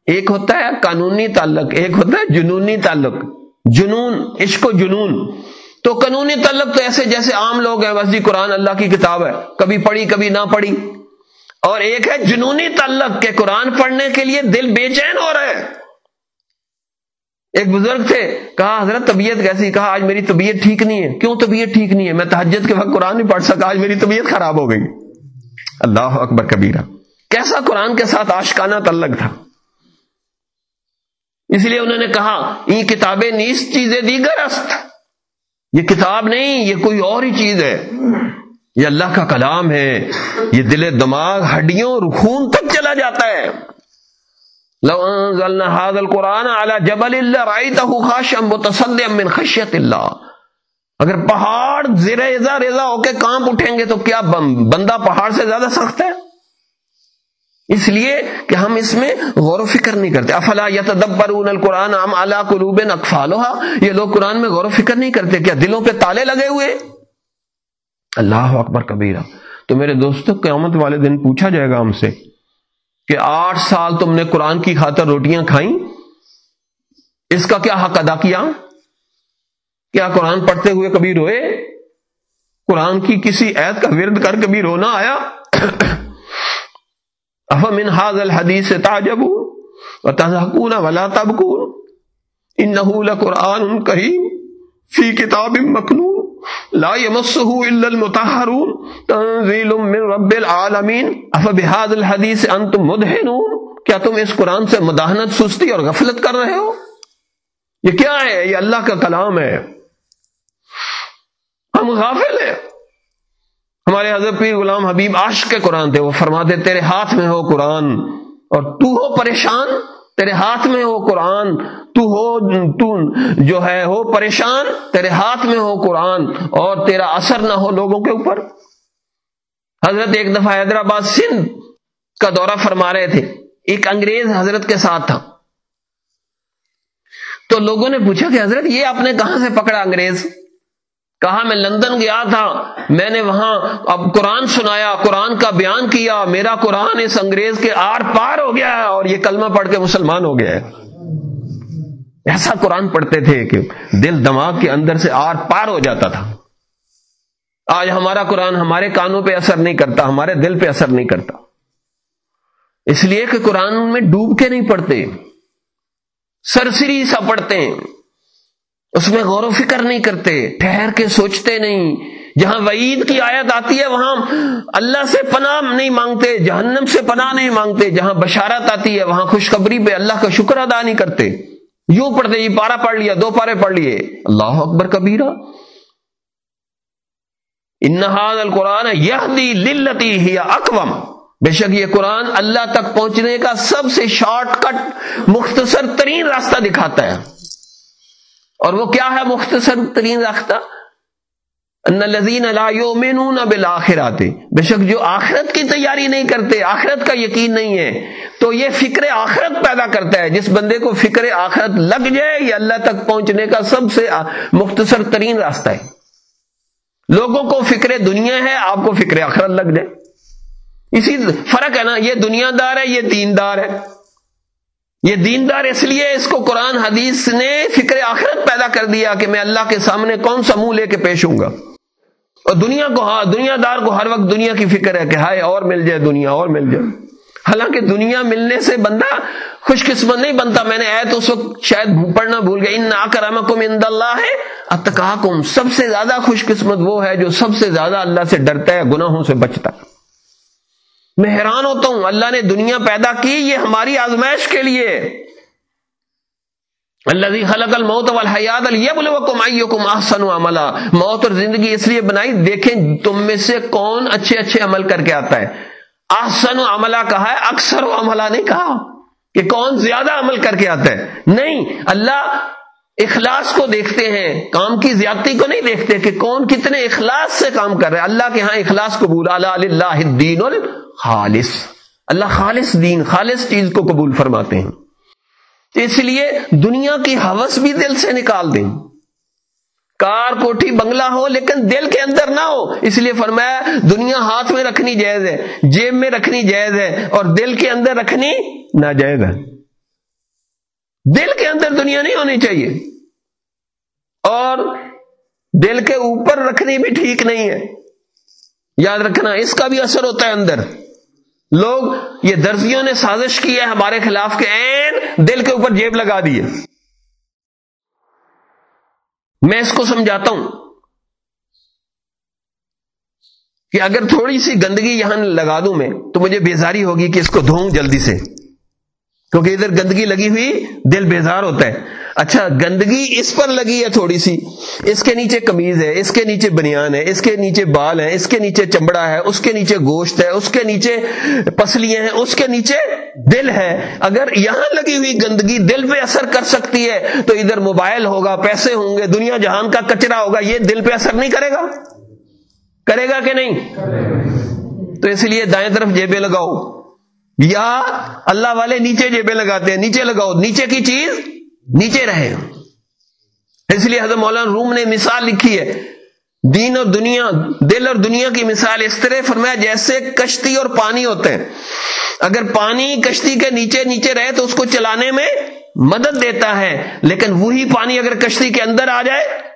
ایک ہوتا ہے قانونی تعلق، ایک ہوتا ہے جنونی تعلق۔ جنون، عشق و جنون۔ تو قانونی تعلق تو ایسے جیسے عام لوگ ہیں وزی قرآن اللہ کی کتاب ہے۔ کبھی پڑھی، کبھی نہ پڑھی۔ اور ایک ہے جنونی تعلق کہ قرآن پڑھنے کے لیے دل بے چین ہو رہا ہے۔ ایک بزرگ تھے، کہا، حضرت، طبیعت کیسی؟ کہا، آج میری طبیعت ٹھیک نہیں ہے۔ کیوں طبیعت ٹھیک نہیں ہے؟ میں تحجد کے وقت قرآن نہیں پڑھ سکا، آج میری طبیعت خراب ہو گئی۔ اللہ اکبر کبیرہ۔ کیسا قرآن کے ساتھ آشکانہ تعلق تھا۔ اس لیے انہوں نے کہا، یہ کتابیں نیس چیزیں دیگر است. یہ کتاب نہیں، یہ کوئی اور ہی چیز ہے۔ یہ اللہ کا کلام ہے۔ یہ دل دماغ ہڈیوں، رخون تک چلا جاتا ہے۔ لو انزلنا هذا القرآن على جبل اللہ خاشعا متصدعا من خشیت اللہ۔ اگر پہاڑ زیر ریزا ریزا ہو کے کانپ اٹھیں گے تو کیا بندہ پہاڑ سے زیادہ سخت ہے؟ اس لیے کہ ہم اس میں غور و فکر نہیں کرتے۔ افلا یتدبرون القرآن ام علی قلوب اقفالها یہ لوگ قرآن میں غور و فکر نہیں کرتے کیا دلوں پہ تالے لگے ہوئے؟ اللہ اکبر کبیرہ۔ تو میرے دوستوں قیامت والے دن پوچھا جائے گا ہم سے کہ آٹھ سال تم نے قرآن کی خاطر روٹیاں کھائیں؟ اس کا کیا حق ادا کیا؟ کیا قرآن پڑھتے ہوئے کبھی روئے؟ قرآن کی کسی عید کا ورد کر کبھی رونا آیا؟ افم حاض الحدیث سے تاجب تذکون ولا تبکون ان قرآن کریم فی کتاب مخنون لا يمسه الا المطهرون. تنزيل من رب العالمین افبهذا الحديث انتم مدهنون؟ کیا تم اس قرآن سے مداحنت، سستی اور غفلت کر رہے ہو؟ یہ کیا ہے؟ یہ اللہ کا کلام ہے۔ ہم غافل ہیں۔ ہمارے حضرت پیر غلام حبیب عاشق کے قرآن تھے، وہ فرماتے، تیرے ہاتھ میں ہو قرآن، اور تو ہو پریشان، تیرے ہاتھ میں ہو قرآن، تو ہو، تو جو ہے ہو پریشان، تیرے ہاتھ میں ہو قرآن، اور تیرا اثر نہ ہو لوگوں کے اوپر۔ حضرت ایک دفعہ حیدرآباد سندھ کا دورہ فرما رہے تھے، ایک انگریز حضرت کے ساتھ تھا۔ تو لوگوں نے پوچھا کہ حضرت، یہ آپ نے کہاں سے پکڑا انگریز؟ کہا میں لندن گیا تھا، میں نے وہاں اب قرآن سنایا، قرآن کا بیان کیا، میرا قرآن اس انگریز کے آر پار ہو گیا ہے اور یہ کلمہ پڑھ کے مسلمان ہو گیا ہے۔ ایسا قرآن پڑھتے تھے کہ دل دماغ کے اندر سے آر پار ہو جاتا تھا۔ آج ہمارا قرآن ہمارے کانوں پہ اثر نہیں کرتا، ہمارے دل پہ اثر نہیں کرتا۔ اس لیے کہ قرآن میں ڈوب کے نہیں پڑھتے سرسری سا پڑھتے ہیں۔ اس میں غور و فکر نہیں کرتے، ٹھہر کے سوچتے نہیں۔ جہاں وعید کی آیت آتی ہے، وہاں اللہ سے پناہ نہیں مانگتے، جہنم سے پناہ نہیں مانگتے۔ جہاں بشارت آتی ہے، وہاں خوشخبری پہ اللہ کا شکر ادا نہیں کرتے۔ یوں پڑھتے، یہ پارا پڑھ لیا دو پارے پڑھ لیے۔ اللہ اکبر کبیرہ۔ انہاد القرآن یہ للتی ہی اکوم بے شک یہ قرآن اللہ تک پہنچنے کا سب سے شارٹ کٹ، مختصر ترین راستہ دکھاتا ہے۔ اور وہ کیا ہے مختصر ترین راستہ؟ لذین بالآخرات بے شک جو آخرت کی تیاری نہیں کرتے، آخرت کا یقین نہیں ہے، تو یہ فکر آخرت پیدا کرتا ہے۔ جس بندے کو فکر آخرت لگ جائے، یہ اللہ تک پہنچنے کا سب سے مختصر ترین راستہ ہے۔ لوگوں کو فکر دنیا ہے، آپ کو فکر آخرت لگ جائے۔ اسی فرق ہے نا، یہ دنیا دار ہے، یہ دیندار ہے۔ یہ دیندار اس لیے اس کو قرآن حدیث نے فکر آخرت پیدا کر دیا کہ میں اللہ کے سامنے کون سا منہ لے کے پیش ہوں گا۔ اور دنیا کو ہاں دنیا دار کو ہر وقت دنیا کی فکر ہے کہ ہائے، اور مل جائے دنیا، اور مل جائے۔ حالانکہ دنیا ملنے سے بندہ خوش قسمت نہیں بنتا۔ میں نے آئے تو اس وقت شاید پڑھنا بھول گیا۔ ان ناکرمکم اند اللہ ہے اتقاکم سب سے زیادہ خوش قسمت وہ ہے جو سب سے زیادہ اللہ سے ڈرتا ہے، گناہوں سے بچتا ہے۔ میں حیران ہوتا ہوں، اللہ نے دنیا پیدا کی، یہ ہماری آزمائش کے لیے۔ اللہ خلق الموت والحیات لیبلوکم ایکم احسن عملا۔ موت اور زندگی اس لیے بنائی، دیکھیں تم میں سے کون اچھے اچھے عمل کر کے آتا ہے۔ احسن عملہ کہا ہے، اکثر عملہ نہیں کہا کہ کون زیادہ عمل کر کے آتا ہے۔ نہیں، اللہ اخلاص کو دیکھتے ہیں، کام کی زیادتی کو نہیں دیکھتے کہ کون کتنے اخلاص سے کام کر رہے اللہ کے ہاں اخلاص قبول اللہ الدین الخالص۔ اللہ خالص دین، خالص چیز کو قبول فرماتے ہیں۔ اس لیے دنیا کی حوث بھی دل سے نکال دیں۔ کار، کوٹھی، بنگلہ ہو، لیکن دل کے اندر نہ ہو۔ اس لیے فرمایا، دنیا ہاتھ میں رکھنی جائز ہے، جیب میں رکھنی جائز ہے اور دل کے اندر رکھنی نہ جائز ہے۔ دل کے اندر دنیا نہیں ہونی چاہیے۔ اور دل کے اوپر رکھنی بھی ٹھیک نہیں ہے۔ یاد رکھنا، اس کا بھی اثر ہوتا ہے اندر۔ لوگ، یہ درزیوں نے سازش کی ہے، ہمارے خلاف کے این دل کے اوپر جیب لگا دیے میں اس کو سمجھاتا ہوں کہ اگر تھوڑی سی گندگی یہاں لگا دوں میں، تو مجھے بیزاری ہوگی کہ اس کو دھوؤں جلدی سے۔ کیونکہ ادھر گندگی لگی ہوئی دل بیزار ہوتا ہے۔ اچھا گندگی اس پر لگی ہے تھوڑی سی؟ اس کے نیچے کمیز ہے، اس کے نیچے بنیان ہے، اس کے نیچے بال ہے اس کے نیچے چمڑا ہے، اس کے نیچے گوشت ہے، اس کے نیچے پسلیاں ہیں، اس کے نیچے دل ہے۔ اگر یہاں لگی ہوئی گندگی دل پہ اثر کر سکتی ہے، تو ادھر موبائل ہوگا، پیسے ہوں گے، دنیا جہان کا کچرا ہوگا، یہ دل پہ اثر نہیں کرے گا؟ کرے گا کہ نہیں؟ تو اس لیے دائیں طرف جیبیں لگاؤ۔ یا اللہ والے نیچے جیبیں لگاتے ہیں، نیچے لگاؤ، نیچے کی چیز نیچے رہے۔ اس لیے حضرت مولانا روم نے مثال لکھی ہے۔ دین اور دنیا، دل اور دنیا کی مثال اس طرح فرمایا جیسے کشتی اور پانی ہوتے ہیں۔ اگر پانی کشتی کے نیچے نیچے رہے تو اس کو چلانے میں مدد دیتا ہے، لیکن وہی پانی اگر کشتی کے اندر آ جائے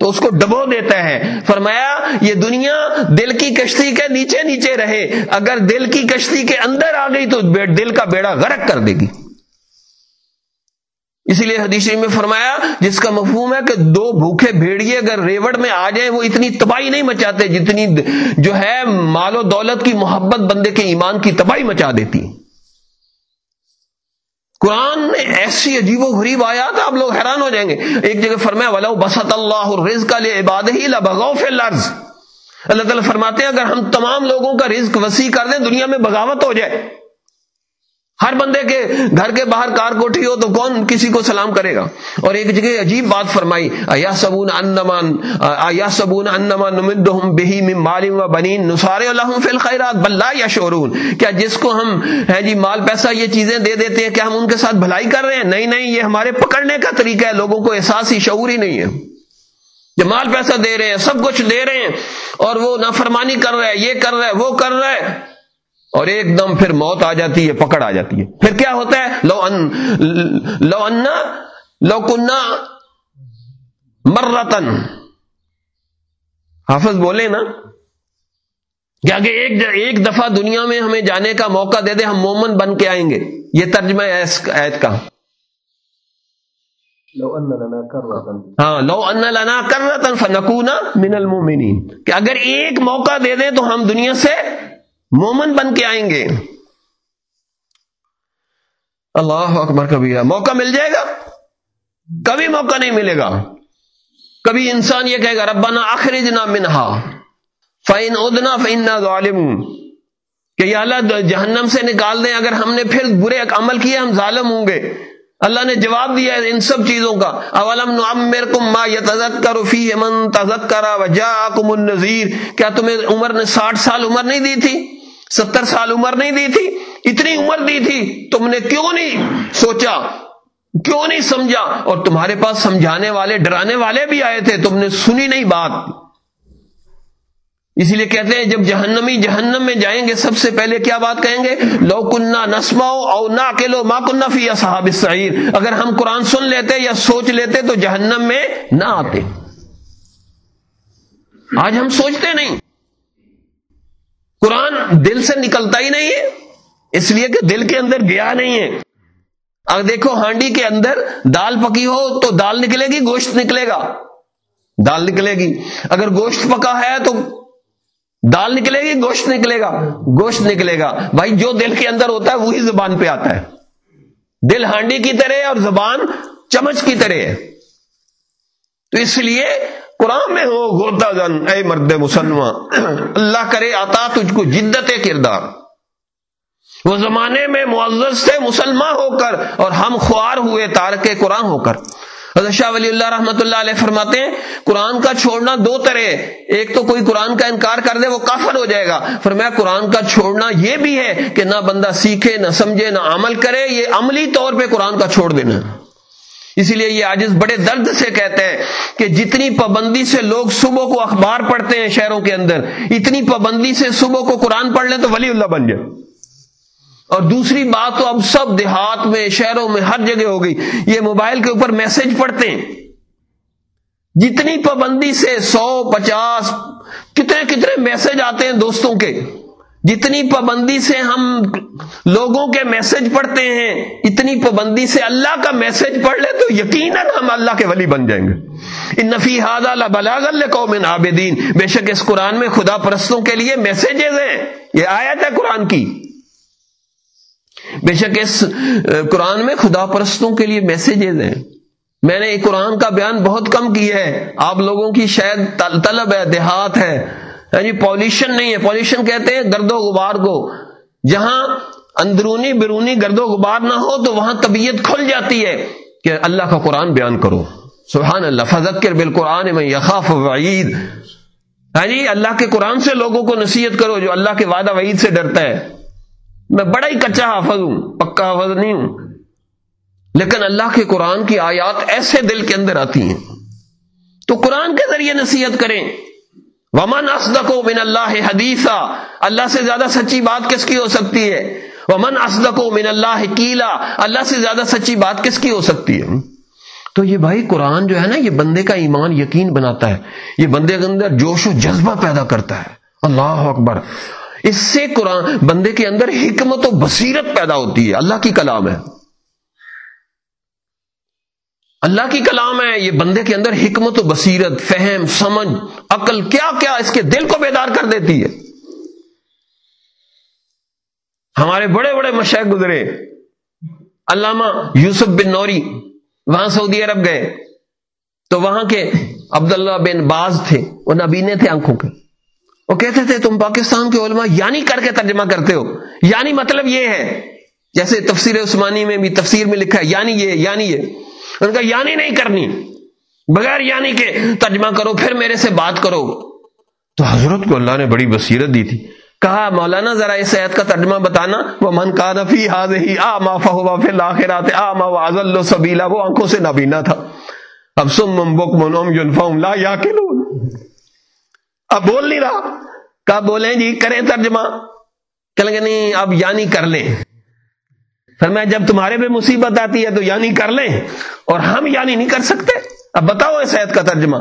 تو اس کو ڈبو دیتا ہے۔ فرمایا، یہ دنیا دل کی کشتی کے نیچے نیچے رہے۔ اگر دل کی کشتی کے اندر آ گئی تو دل کا بیڑا غرق کر دے گی۔ اسی لیے حدیث میں فرمایا، جس کا مفہوم ہے کہ دو بھوکے بھیڑیے اگر ریوڑ میں آ جائیں، وہ اتنی تباہی نہیں مچاتے جتنی جو ہے مال و دولت کی محبت بندے کے ایمان کی تباہی مچا دیتی۔ قرآن نے ایسی عجیب و غریب آیا تھا آپ لوگ حیران ہو جائیں گے۔ ایک جگہ فرمایا، ولو بسط اللہ رز کا لے عباد ہی اللہ تعالیٰ فرماتے ہیں، اگر ہم تمام لوگوں کا رزق وسیع کر دیں، دنیا میں بغاوت ہو جائے۔ ہر بندے کے گھر کے باہر کار کوٹھی ہو تو کون کسی کو سلام کرے گا؟ اور ایک جگہ عجیب بات فرمائی یا سبون انمان یا سبون انمان بہی مالم و بنین نسارے الحم فی الخیرات بلّہ یا شورون کیا جس کو ہم ہے جی مال، پیسہ یہ چیزیں دے دیتے ہیں، کیا ہم ان کے ساتھ بھلائی کر رہے ہیں؟ نہیں نہیں، یہ ہمارے پکڑنے کا طریقہ ہے، لوگوں کو احساس ہی شعور ہی نہیں ہے۔ جو مال، پیسہ دے رہے ہیں، سب کچھ دے رہے ہیں اور وہ نافرمانی کر رہا ہے، یہ کر رہا ہے، وہ کر رہا ہے۔ اور ایک دم پھر موت آ جاتی ہے پکڑ آ جاتی ہے۔ پھر کیا ہوتا ہے؟ لو ان لو انا لو کنہ مرتن حافظ بولے نا کہ ایک ایک دفعہ دنیا میں ہمیں جانے کا موقع دے دے ہم مومن بن کے آئیں گے۔ یہ ترجمہ ایت کا۔ ہاں لو ان لنا کر رتن فنکونا من المومنین کہ اگر ایک موقع دے دیں تو ہم دنیا سے مومن بن کے آئیں گے۔ اللہ اکبر، کبھی موقع مل جائے گا، کبھی موقع نہیں ملے گا۔ کبھی انسان یہ کہے گا، ربنا اخرجنا منہا۔ فین ادنا فین ظالم کہ یا اللہ، جہنم سے نکال دیں، اگر ہم نے پھر برے عمل کیے، ہم ظالم ہوں گے۔ اللہ نے جواب دیا ہے ان سب چیزوں کا۔ اولم نعمر کم ما یتذکر فی من تذکر وجاءکم النذیر۔ کیا تمہیں عمر نے ساٹھ سال عمر نہیں دی تھی؟ ستر سال عمر نہیں دی تھی، اتنی عمر دی تھی، تم نے کیوں نہیں سوچا؟ کیوں نہیں سمجھا؟ اور تمہارے پاس سمجھانے والے، ڈرانے والے بھی آئے تھے، تم نے سنی نہیں بات۔ اسی لیے کہتے ہیں، جب جہنمی جہنم میں جائیں گے، سب سے پہلے کیا بات کہیں گے؟ لو کنہ نسما او نہ کے لو ماں کنہ فی صحاب سعید اگر ہم قرآن سن لیتے یا سوچ لیتے تو جہنم میں نہ آتے۔ آج ہم سوچتے نہیں۔ قرآن دل سے نکلتا ہی نہیں ہے، اس لیے کہ دل کے اندر گیا نہیں ہے۔ اگر دیکھو ہانڈی کے اندر دال پکی ہو تو دال نکلے گی، گوشت نکلے گا۔ دال نکلے گی۔ اگر گوشت پکا ہے تو دال نکلے گی، گوشت نکلے گا۔ گوشت نکلے گا۔ بھائی، جو دل کے اندر ہوتا ہے، وہی زبان پہ آتا ہے۔ دل ہانڈی کی طرح اور زبان چمچ کی طرح ہے۔ تو اس لیے قرآن میں ہو گوتا زن اے مرد مسلمان اللہ کرے آتا تجھ کو جدت کردار۔ وہ زمانے میں معزز تھے مسلمان ہو کر اور ہم خوار ہوئے، تارک قرآن ہو کر۔ حضرت شاہ ولی اللہ رحمۃ اللہ علیہ فرماتے ہیں، قرآن کا چھوڑنا دو طرح ایک تو کوئی قرآن کا انکار کر دے، وہ کافر ہو جائے گا۔ فرمایا، قرآن کا چھوڑنا یہ بھی ہے کہ نہ بندہ سیکھے، نہ سمجھے، نہ عمل کرے، یہ عملی طور پہ قرآن کا چھوڑ دینا۔ اسی لیے یہ آجز بڑے درد سے کہتے ہیں کہ جتنی پابندی سے لوگ صبح کو اخبار پڑھتے ہیں شہروں کے اندر، اتنی پابندی سے صبح کو قرآن پڑھ لیں تو ولی اللہ بن جائے۔ اور دوسری بات تو اب سب دیہات میں، شہروں میں ہر جگہ ہو گئی۔ یہ موبائل کے اوپر میسج پڑھتے ہیں۔ جتنی پابندی سے سو پچاس کتنے کتنے میسج آتے ہیں دوستوں کے۔ جتنی پابندی سے ہم لوگوں کے میسج پڑھتے ہیں، اتنی پابندی سے اللہ کا میسج پڑھ لے تو یقیناً ہم اللہ کے ولی بن جائیں گے۔ ان نفی ہاد بلاغ قوم عابدین بے شک اس قرآن میں خدا پرستوں کے لیے میسجز ہیں۔ یہ آیت ہے قرآن کی۔ بے شک اس قرآن میں خدا پرستوں کے لیے میسیجز ہیں۔ میں نے قرآن کا بیان بہت کم کیا ہے۔ آپ لوگوں کی شاید طلب ہے، دیہات ہے۔ یعنی پالیشن نہیں ہے۔ پالیشن کہتے ہیں گرد و غبار کو۔ جہاں اندرونی بیرونی گرد و غبار نہ ہو تو وہاں طبیعت کھل جاتی ہے کہ اللہ کا قرآن بیان کرو۔ سبحان اللہ فضت کر بالقرآن میں یخاف وعید۔ یعنی اللہ کے قرآن سے لوگوں کو نصیحت کرو جو اللہ کے وعدہ وعید سے ڈرتا ہے۔ میں بڑا ہی کچا حافظ ہوں، پکا حافظ نہیں ہوں۔ لیکن اللہ کے قرآن کی آیات ایسے دل کے اندر آتی ہیں۔ تو قرآن کے ذریعے نصیحت کریں۔ ومن اسدق من اللہ حدیثہ اللہ سے زیادہ سچی بات کس کی ہو سکتی ہے؟ ومن اسدق من اللہ کیلا اللہ سے زیادہ سچی بات کس کی ہو سکتی ہے؟ تو یہ بھائی قرآن جو ہے نا، یہ بندے کا ایمان یقین بناتا ہے۔ یہ بندے کے اندر جوش و جذبہ پیدا کرتا ہے۔ اللہ اکبر۔ اس سے قرآن، بندے کے اندر حکمت و بصیرت پیدا ہوتی ہے۔ اللہ کی کلام ہے۔ اللہ کی کلام ہے، یہ بندے کے اندر حکمت و بصیرت، فہم، سمجھ، عقل، کیا کیا اس کے دل کو بیدار کر دیتی ہے۔ ہمارے بڑے بڑے مشاق گزرے۔ علامہ یوسف بن نوری وہاں سعودی عرب گئے۔ تو وہاں کے عبداللہ بن باز تھے، وہ نبینے تھے آنکھوں کے وہ کہتے تھے، تم پاکستان کے علماء یعنی کر کے ترجمہ کرتے ہو۔ یعنی مطلب یہ ہے، جیسے تفسیر عثمانی میں بھی تفسیر میں لکھا ہے یعنی یہ یعنی یہ۔ ان کا یعنی نہیں کرنی۔ بغیر یعنی کے ترجمہ کرو، پھر میرے سے بات کرو۔ تو حضرت کو اللہ نے بڑی بصیرت دی تھی۔ کہا، مولانا، ذرا اس عید کا ترجمہ بتانا۔ وہ من کا نفی حاض ہی آ ما فہوا آخرات آ ما سبیلا وہ آنکھوں سے نابینا تھا۔ اب سم بک منوم یونفارم لا یا اب بول نہیں رہا۔ کب بولیں جی کریں ترجمہ۔ کہ نہیں، اب یعنی کر لیں۔ پھر میں جب تمہارے پہ مصیبت آتی ہے تو یعنی کر لیں۔ اور ہم یعنی نہیں کر سکتے۔ اب بتاؤ اس عید کا ترجمہ۔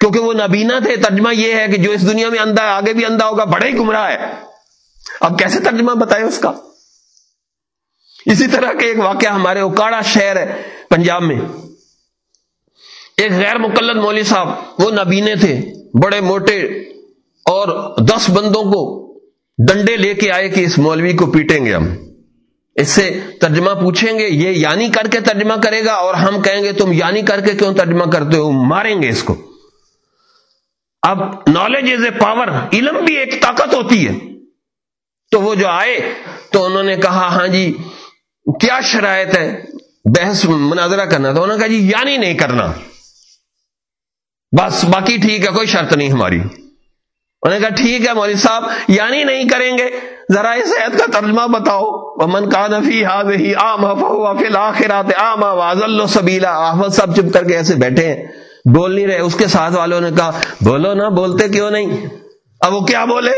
کیونکہ وہ نبینا تھے، ترجمہ یہ ہے کہ جو اس دنیا میں اندھا ہے آگے بھی اندھا ہوگا بڑے ہی گمراہ ہے۔ اب کیسے ترجمہ بتائے اس کا؟ اسی طرح کے ایک واقعہ ہمارے اکاڑا شہر ہے پنجاب میں۔ ایک غیر مقلد مولوی صاحب، وہ نبینے تھے، بڑے موٹے اور دس بندوں کو ڈنڈے لے کے آئے کہ اس مولوی کو پیٹیں گے ہم۔ اس سے ترجمہ پوچھیں گے، یہ یعنی کر کے ترجمہ کرے گا اور ہم کہیں گے تم یعنی کر کے کیوں ترجمہ کرتے ہو؟ ماریں گے اس کو۔ اب نالج از اے پاور علم بھی ایک طاقت ہوتی ہے۔ تو وہ جو آئے، تو انہوں نے کہا ہاں جی کیا شرائط ہے؟ بحث، مناظرہ کرنا۔ تو انہوں نے کہا جی یعنی نہیں کرنا۔ بس، باقی ٹھیک ہے، کوئی شرط نہیں ہماری۔ انہوں نے کہا، ٹھیک ہے مولوی صاحب یعنی نہیں کریں گے۔ ذرا اس عید کا ترجمہ بتاؤ۔ من کا نفی حاض ہی آم فل آخرات آم واض سبیلا احمد صاحب چپ کر کے ایسے بیٹھے ہیں۔ بول نہیں رہے۔ اس کے ساتھ والوں نے کہا، بولو نا، بولتے کیوں نہیں؟ اب وہ کیا بولے؟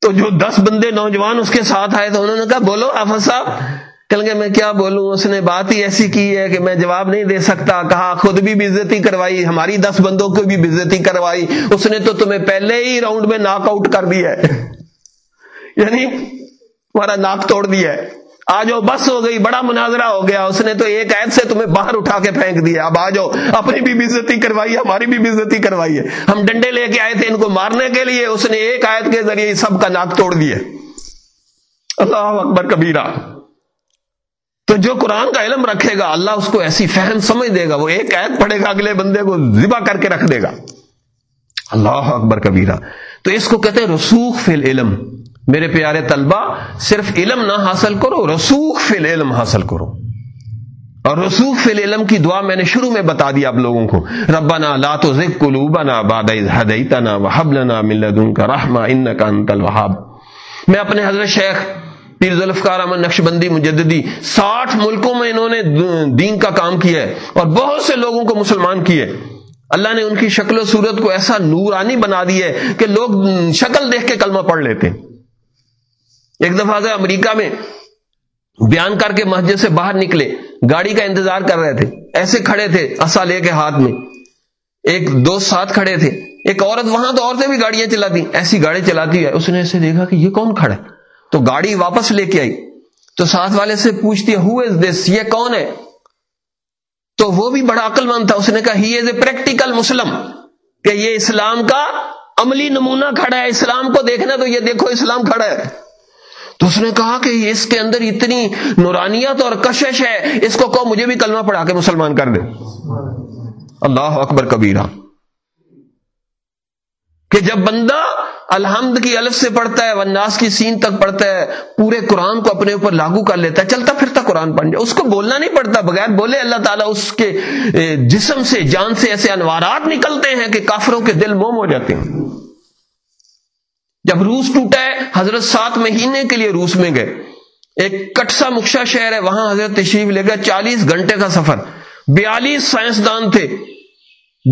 تو جو دس بندے نوجوان اس کے ساتھ آئے تو انہوں نے کہا، بولو آفت صاحب کل کے میں کیا بولوں؟ اس نے بات ہی ایسی کی ہے کہ میں جواب نہیں دے سکتا۔ کہا، خود بھی بزتی کروائی، ہماری دس بندوں کو بھی بزتی کروائی۔ اس نے تو تمہیں پہلے ہی راؤنڈ میں ناک آؤٹ کر دیا ہے۔ یعنی تمہارا ناک توڑ دیا ہے۔ آ جاؤ، بس ہو گئی، بڑا مناظرہ ہو گیا۔ اس نے تو ایک عید سے تمہیں باہر اٹھا کے پھینک دیا۔ اب آ جاؤ، اپنی بھی بزتی کروائی، ہماری بھی بزتی کروائی ہے۔ ہم ڈنڈے لے کے آئے تھے ان کو مارنے کے لیے۔ اس نے ایک آیت کے ذریعے سب کا ناک توڑ دیا اللہ اکبر کبیرہ۔ تو جو قرآن کا علم رکھے گا، اللہ اس کو ایسی فہم سمجھ دے گا، وہ ایک عید پڑھے گا، اگلے بندے کو ذبح کر کے رکھ دے گا۔ اللہ اکبر کبیرہ۔ تو اس کو کہتے ہیں رسوخ فی العلم۔ میرے پیارے طلبہ صرف علم نہ حاصل کرو، رسوخ فی العلم حاصل کرو۔ اور رسوخ فی العلم کی دعا میں نے شروع میں بتا دیا آپ لوگوں کو۔ ربنا لا تزغ قلوبنا بعد اذ هديتنا وهب لنا من لدنك رحمه انك انت الوهاب میں اپنے حضرت شیخ پیر ذوالفقار احمد نقش بندی مجددی، ساٹھ ملکوں میں انہوں نے دین کا کام کیا ہے اور بہت سے لوگوں کو مسلمان کیے اللہ نے ان کی شکل و صورت کو ایسا نورانی بنا دی ہے کہ لوگ شکل دیکھ کے کلمہ پڑھ لیتے۔ ایک دفعہ سے امریکہ میں بیان کر کے مسجد سے باہر نکلے، گاڑی کا انتظار کر رہے تھے۔ ایسے کھڑے تھے اصا لے کے ہاتھ میں۔ ایک دوست ساتھ کھڑے تھے۔ ایک عورت وہاں تو عورتیں بھی گاڑیاں چلاتی، ایسی گاڑی چلاتی ہے، اس نے ایسے دیکھا کہ یہ کون کھڑا ہے؟ تو گاڑی واپس لے کے آئی۔ تو ساتھ والے سے پوچھتی ہے ہو از دس یہ کون ہے? تو وہ بھی بڑا عقل مند تھا۔ اس نے کہا ہی از اے پریکٹیکل مسلم کہ یہ اسلام کا عملی نمونہ کھڑا ہے۔ اسلام کو دیکھنا تو یہ دیکھو اسلام کھڑا ہے۔ تو اس نے کہا کہ اس کے اندر اتنی نورانیت اور کشش ہے۔ اس کو کہو، مجھے بھی کلمہ پڑھا کے مسلمان کر دے۔ اللہ اکبر کبیرہ۔ کہ جب بندہ الحمد کی الف سے پڑھتا ہے وناس کی سین تک پڑھتا ہے، پورے قرآن کو اپنے اوپر لاگو کر لیتا ہے، چلتا پھرتا قرآن پڑھ جائے۔ اس کو بولنا نہیں پڑتا، بغیر بولے اللہ تعالیٰ اس کے جسم سے، جان سے ایسے انوارات نکلتے ہیں کہ کافروں کے دل موم ہو جاتے ہیں۔ جب روس ٹوٹا ہے، حضرت سات مہینے کے لیے روس میں گئے۔ ایک کٹسا مکشا شہر ہے، وہاں حضرت تشریف لے گئے، چالیس گھنٹے کا سفر۔ بیالیس سائنسدان تھے۔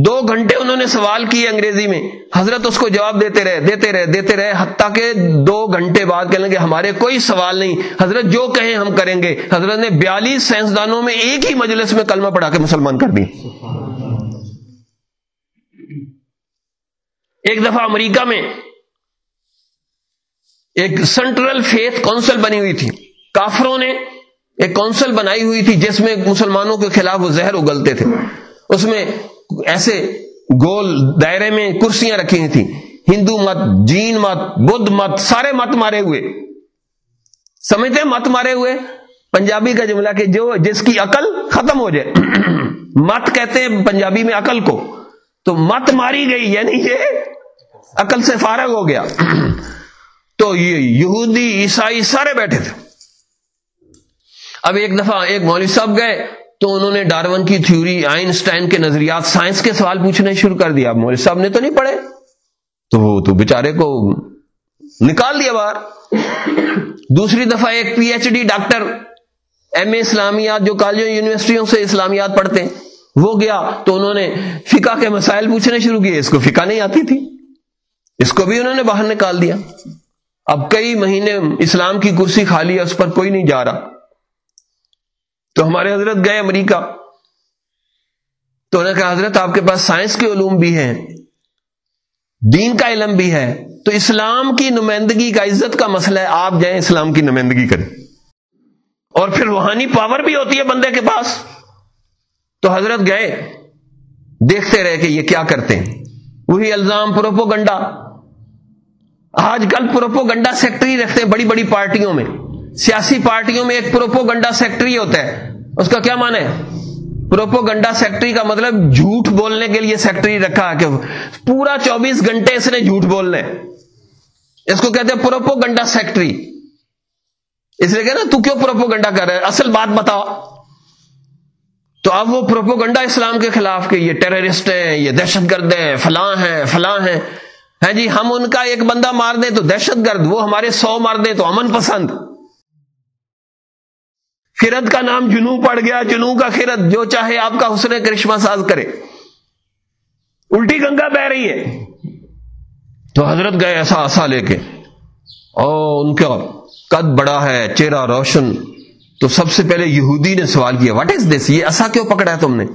دو گھنٹے انہوں نے سوال کیے انگریزی میں۔ حضرت اس کو جواب دیتے رہے دیتے رہے دیتے رہے، حتیٰ کہ دو گھنٹے بعد کہنے ہمارے کوئی سوال نہیں۔ حضرت جو کہیں ہم کریں گے۔ حضرت نے بیالیس سائنسدانوں میں ایک ہی مجلس میں کلمہ پڑھا کے مسلمان کر دی ایک دفعہ امریکہ میں ایک سینٹرل فیتھ کونسل بنی ہوئی تھی۔ کافروں نے ایک کونسل بنائی ہوئی تھی جس میں مسلمانوں کے خلاف وہ زہر اگلتے تھے۔ اس میں ایسے گول دائرے میں کرسیاں رکھی ہوئی تھیں ہندو مت، جین مت، بدھ مت، سارے مت مارے ہوئے۔ سمجھتے مت مارے ہوئے؟ پنجابی کا جملہ کہ جو جس کی عقل ختم ہو جائے۔ مت کہتے ہیں پنجابی میں عقل کو۔ تو مت ماری گئی یعنی یہ عقل سے فارغ ہو گیا۔ تو یہ یہودی، عیسائی سارے بیٹھے تھے۔ اب ایک دفعہ ایک مولوی صاحب گئے۔ تو انہوں نے ڈارون کی تھیوری، آئنسٹائن کے نظریات، سائنس کے سوال پوچھنے شروع کر دیا۔ مولوی صاحب نے تو نہیں پڑھے؟ تو وہ تو بےچارے کو نکال دیا باہر۔ دوسری دفعہ ایک P H D doctor M A اسلامیات، جو کالجوں، یونیورسٹیوں سے اسلامیات پڑھتے ہیں، وہ گیا۔ تو انہوں نے فقہ کے مسائل پوچھنے شروع کیے۔ اس کو فقہ نہیں آتی تھی۔ اس کو بھی انہوں نے باہر نکال دیا۔ اب کئی مہینے اسلام کی کرسی خالی ہے، اس پر کوئی نہیں جا رہا۔ تو ہمارے حضرت گئے امریکہ۔ تو انہوں نے کہا، حضرت، آپ کے پاس سائنس کے علوم بھی ہیں، دین کا علم بھی ہے، تو اسلام کی نمائندگی کا عزت کا مسئلہ ہے، آپ جائیں اسلام کی نمائندگی کریں۔ اور پھر روحانی پاور بھی ہوتی ہے بندے کے پاس۔ تو حضرت گئے، دیکھتے رہے کہ یہ کیا کرتے ہیں۔ وہی الزام پروپو گنڈا آج کل پروپو گنڈا سیکٹری رکھتے ہیں بڑی بڑی پارٹیوں میں۔ سیاسی پارٹیوں میں ایک پروپو گنڈا سیکٹری ہوتا ہے۔ اس کا کیا مانا ہے؟ پروپو گنڈا سیکٹری کا مطلب جھوٹ بولنے کے لیے سیکٹری رکھا کہ پورا چوبیس گھنٹے اس نے جھوٹ بولنے اس کو کہتے ہیں پروپو گنڈا سیکٹری۔ اس لیے کہ نا تو کیوں پروپو گنڈا کر رہے اصل بات بتاؤ۔ تو اب وہ پروپو گنڈا اسلام کے خلاف کہ یہ ٹیررسٹ ہیں، یہ دہشت گرد ہیں، فلاں ہیں فلاں ہیں۔ ہاں جی ہم ان کا ایک بندہ مار دیں تو دہشت گرد، وہ ہمارے سو مار دیں تو امن پسند۔ خرد کا نام جنو پڑ گیا جنو کا خرد، جو چاہے آپ کا حسن کرشمہ ساز کرے۔ الٹی گنگا بہ رہی ہے۔ تو حضرت گئے ایسا آسا لے کے۔ اور ان کا قد بڑا ہے، چہرہ روشن۔ تو سب سے پہلے یہودی نے سوال کیا واٹ از دس یہ ایسا کیوں پکڑا ہے تم نے؟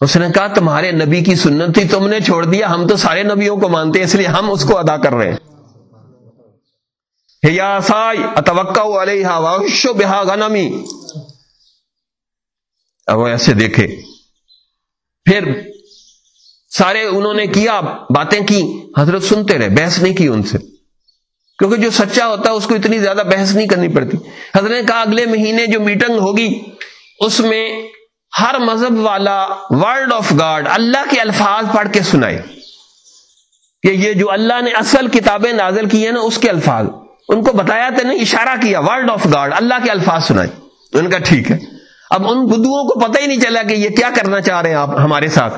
اس نے کہا، تمہارے نبی کی سنت تھی تم نے چھوڑ دیا، ہم تو سارے نبیوں کو مانتے ہیں، اس لیے ہم اس کو ادا کر رہے ہیں۔ بہا غنمی اب وہ ایسے دیکھے پھر سارے انہوں نے کیا باتیں کی حضرت سنتے رہے بحث نہیں کی ان سے کیونکہ جو سچا ہوتا ہے اس کو اتنی زیادہ بحث نہیں کرنی پڑتی حضرت نے کہا اگلے مہینے جو میٹنگ ہوگی اس میں ہر مذہب والا ورڈ آف گاڈ اللہ کے الفاظ پڑھ کے سنائے کہ یہ جو اللہ نے اصل کتابیں نازل کی ہیں نا اس کے الفاظ ان کو بتایا تو نہیں، اشارہ کیا ورڈ آف گاڈ اللہ کے الفاظ سنائے۔ ان کا ٹھیک ہے۔ اب ان بدوؤں کو پتہ ہی نہیں چلا کہ یہ کیا کرنا چاہ رہے ہیں آپ ہمارے ساتھ۔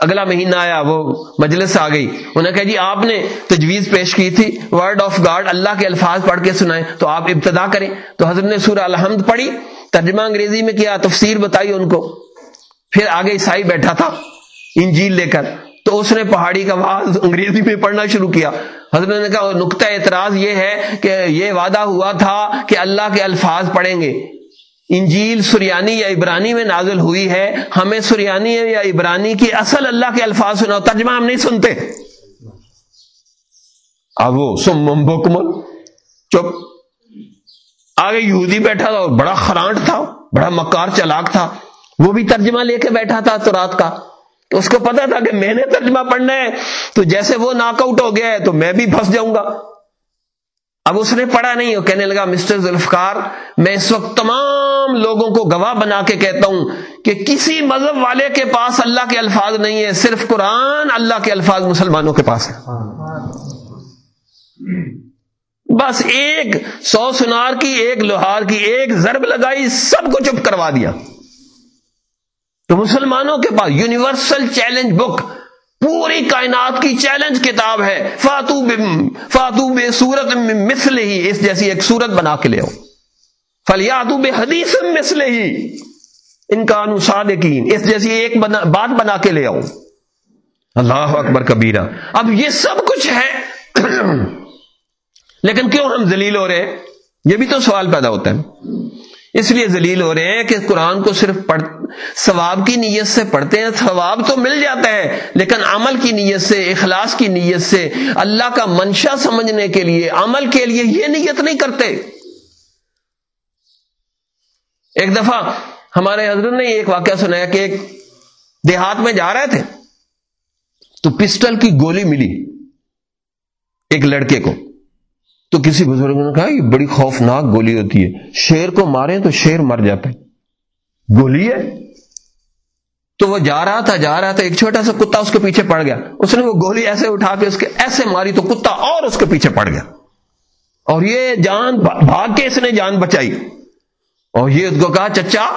اگلا مہینہ آیا، وہ مجلس آ گئی۔ انہوں نے کہا جی آپ نے تجویز پیش کی تھی ورڈ آف گاڈ اللہ کے الفاظ پڑھ کے سنائے۔ تو آپ ابتدا کریں۔ تو حضرت نے سورہ الحمد پڑھی۔ ترجمہ انگریزی میں کیا، تفسیر بتائی ان کو۔ پھر آگے عیسائی بیٹھا تھا، انجیل لے کر۔ تو اس نے پہاڑی کا آواز انگریزی میں پڑھنا شروع کیا۔ حضرت نے کہا، نقطۂ اعتراض یہ ہے کہ یہ وعدہ ہوا تھا کہ اللہ کے الفاظ پڑھیں گے۔ انجیل سریانی یا عبرانی میں نازل ہوئی ہے۔ ہمیں سریانی یا عبرانی کی اصل اللہ کے الفاظ سنا ترجمہ ہم نہیں سنتے۔ اب وہ سم بکمل چپ۔ آگے یہودی بیٹھا تھا اور بڑا خرانٹ تھا، بڑا مکار چلاک تھا۔ وہ بھی ترجمہ لے کے بیٹھا تھا تو رات کا۔ تو اس کو پتا تھا کہ میں نے ترجمہ پڑھنا ہے، تو جیسے وہ ناک آؤٹ ہو گیا ہے، تو میں بھی پھنس جاؤں گا۔ اب اس نے پڑھا نہیں، وہ کہنے لگا مسٹر ذوالفقار، میں اس وقت تمام لوگوں کو گواہ بنا کے کہتا ہوں کہ کسی مذہب والے کے پاس اللہ کے الفاظ نہیں ہے صرف قرآن اللہ کے الفاظ مسلمانوں کے پاس ہے بس ایک سو سنار کی، ایک لوہار کی، ایک ضرب لگائی، سب کو چپ کروا دیا۔ تو مسلمانوں کے پاس یونیورسل چیلنج بک، پوری کائنات کی چیلنج کتاب ہے۔ فاتو فاتو بے سورت مسل ہی اس جیسی ایک سورت بنا کے لے آؤ۔ فلیاتو بے حدیث مسل ہی ان کا صادقین، اس جیسی ایک بنا بات بنا کے لے آؤ۔ اللہ اکبر کبیرہ۔ اب یہ سب کچھ ہے۔ لیکن کیوں ہم ذلیل ہو رہے ہیں؟ یہ بھی تو سوال پیدا ہوتا ہے۔ اس لیے ذلیل ہو رہے ہیں کہ قرآن کو صرف پڑھ ثواب کی نیت سے پڑھتے ہیں، ثواب تو مل جاتا ہے، لیکن عمل کی نیت سے، اخلاص کی نیت سے، اللہ کا منشا سمجھنے کے لیے، عمل کے لیے یہ نیت نہیں کرتے۔ ایک دفعہ ہمارے حضرت نے ایک واقعہ سنایا کہ ایک دیہات میں جا رہے تھے، تو پسٹل کی گولی ملی ایک لڑکے کو۔ تو کسی بزرگ نے کہا، یہ بڑی خوفناک گولی ہوتی ہے۔ شیر کو مارے تو شیر مر جاتا ہے۔ گولی ہے؟ تو وہ جا رہا تھا، جا رہا تھا، ایک چھوٹا سا کتا اس کے پیچھے پڑ گیا۔ اس نے وہ گولی ایسے اٹھا کے اس کے ایسے ماری تو کتا اور اس کے پیچھے پڑ گیا۔ اور یہ جان، بھاگ کے اس نے جان بچائی۔ اور یہ اس کو کہا، چچا،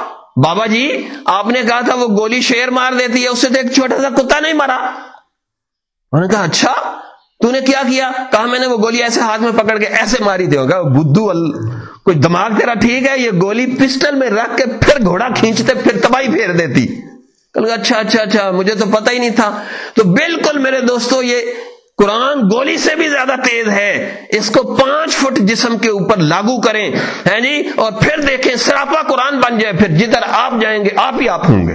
بابا جی آپ نے کہا تھا وہ گولی شیر مار دیتی ہے، اس سے تو ایک چھوٹا سا کتا نہیں مارا انہوں نے کہا اچھا تو نے کیا کیا؟ کہا میں نے وہ گولی ایسے ہاتھ میں پکڑ کے ایسے ماری دے ہوگا، بدھو کوئی دماغ تیرا ٹھیک ہے؟ یہ گولی پسٹل میں رکھ کے پھر گھوڑا کھینچتے، پھر تباہی پھیر دیتی۔ اچھا اچھا اچھا مجھے تو پتہ ہی نہیں تھا۔ تو بالکل میرے دوستو، یہ قرآن گولی سے بھی زیادہ تیز ہے۔ اس کو پانچ فٹ جسم کے اوپر لاگو کریں، ہے جی؟ اور پھر دیکھیں، سراپا قرآن بن جائے، پھر جدھر آپ جائیں گے، آپ ہی آپ ہوں گے۔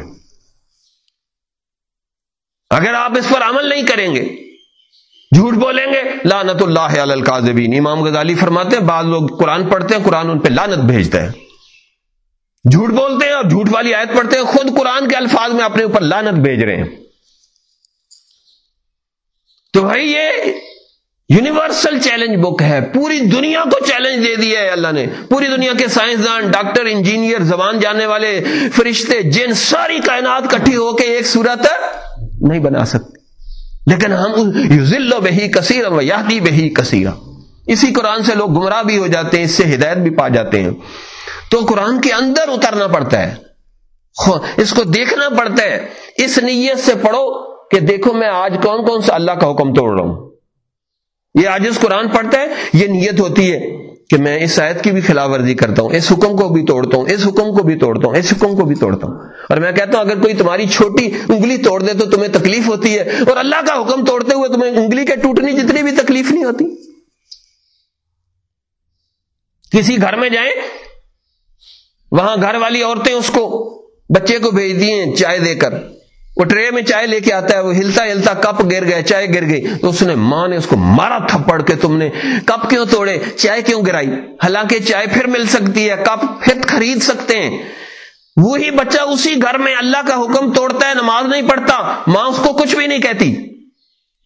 اگر آپ اس پر عمل نہیں کریں گے جھوٹ بولیں گے۔ لانت اللہ القاظبین امام غزالی فرماتے ہیں، بعض لوگ قرآن پڑھتے ہیں، قرآن ان پہ لانت بھیجتے ہیں۔ جھوٹ بولتے ہیں اور جھوٹ والی آیت پڑھتے ہیں، خود قرآن کے الفاظ میں اپنے اوپر لانت بھیج رہے ہیں۔ تو بھائی، یہ یونیورسل چیلنج بک ہے۔ پوری دنیا کو چیلنج دے دیا ہے اللہ نے۔ پوری دنیا کے سائنسدان ڈاکٹر، انجینئر، زبان جاننے والے، فرشتے، جن، ساری کائنات کٹھی ہو کے ایک صورت نہیں بنا سکتے۔ لیکن ہم ذلو بہی کثیر و یادی بہی کثیر اسی قرآن سے لوگ گمراہ بھی ہو جاتے ہیں، اس سے ہدایت بھی پا جاتے ہیں۔ تو قرآن کے اندر اترنا پڑتا ہے۔ اس کو دیکھنا پڑتا ہے۔ اس نیت سے پڑھو کہ دیکھو میں آج کون کون سا اللہ کا حکم توڑ رہا ہوں۔ یہ آج اس قرآن پڑھتا ہے، یہ نیت ہوتی ہے۔ کہ میں اس آیت کی بھی خلاف ورزی کرتا ہوں، اس حکم کو بھی توڑتا ہوں، اس حکم کو بھی توڑتا ہوں، اس حکم کو بھی توڑتا ہوں۔ اور میں کہتا ہوں، اگر کوئی تمہاری چھوٹی انگلی توڑ دے تو تمہیں تکلیف ہوتی ہے۔ اور اللہ کا حکم توڑتے ہوئے تمہیں انگلی کے ٹوٹنی جتنی بھی تکلیف نہیں ہوتی۔ کسی گھر میں جائیں، وہاں گھر والی عورتیں اس کو، بچے کو بھیج دیے چائے دے کر۔ وہ ٹرے میں چائے لے کے آتا ہے، وہ ہلتا ہلتا کپ گر گیا چائے گر گئی۔ تو اس نے ماں نے اس کو مارا تھپڑ کے، تم نے کپ کیوں توڑے؟ چائے کیوں گرائی؟ حالانکہ چائے پھر مل سکتی ہے، کپ پھر خرید سکتے ہیں۔ وہی بچہ اسی گھر میں اللہ کا حکم توڑتا ہے، نماز نہیں پڑھتا، ماں اس کو کچھ بھی نہیں کہتی۔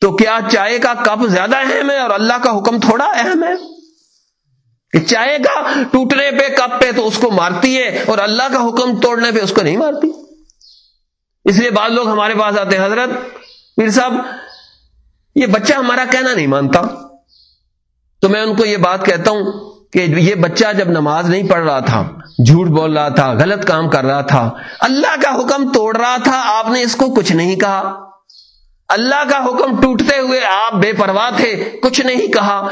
تو کیا چائے کا کپ زیادہ اہم ہے اور اللہ کا حکم تھوڑا اہم ہے؟ کہ چائے کا ٹوٹنے پہ، کپ پہ تو اس کو مارتی ہے اور اللہ کا حکم توڑنے پہ اس کو نہیں مارتی۔ اس لیے بعض لوگ ہمارے پاس آتے ہیں، حضرت، پیر صاحب، یہ بچہ ہمارا کہنا نہیں مانتا۔ تو میں ان کو یہ بات کہتا ہوں کہ یہ بچہ جب نماز نہیں پڑھ رہا تھا، جھوٹ بول رہا تھا، غلط کام کر رہا تھا، اللہ کا حکم توڑ رہا تھا، آپ نے اس کو کچھ نہیں کہا۔ اللہ کا حکم ٹوٹتے ہوئے آپ بے پرواہ تھے، کچھ نہیں کہا۔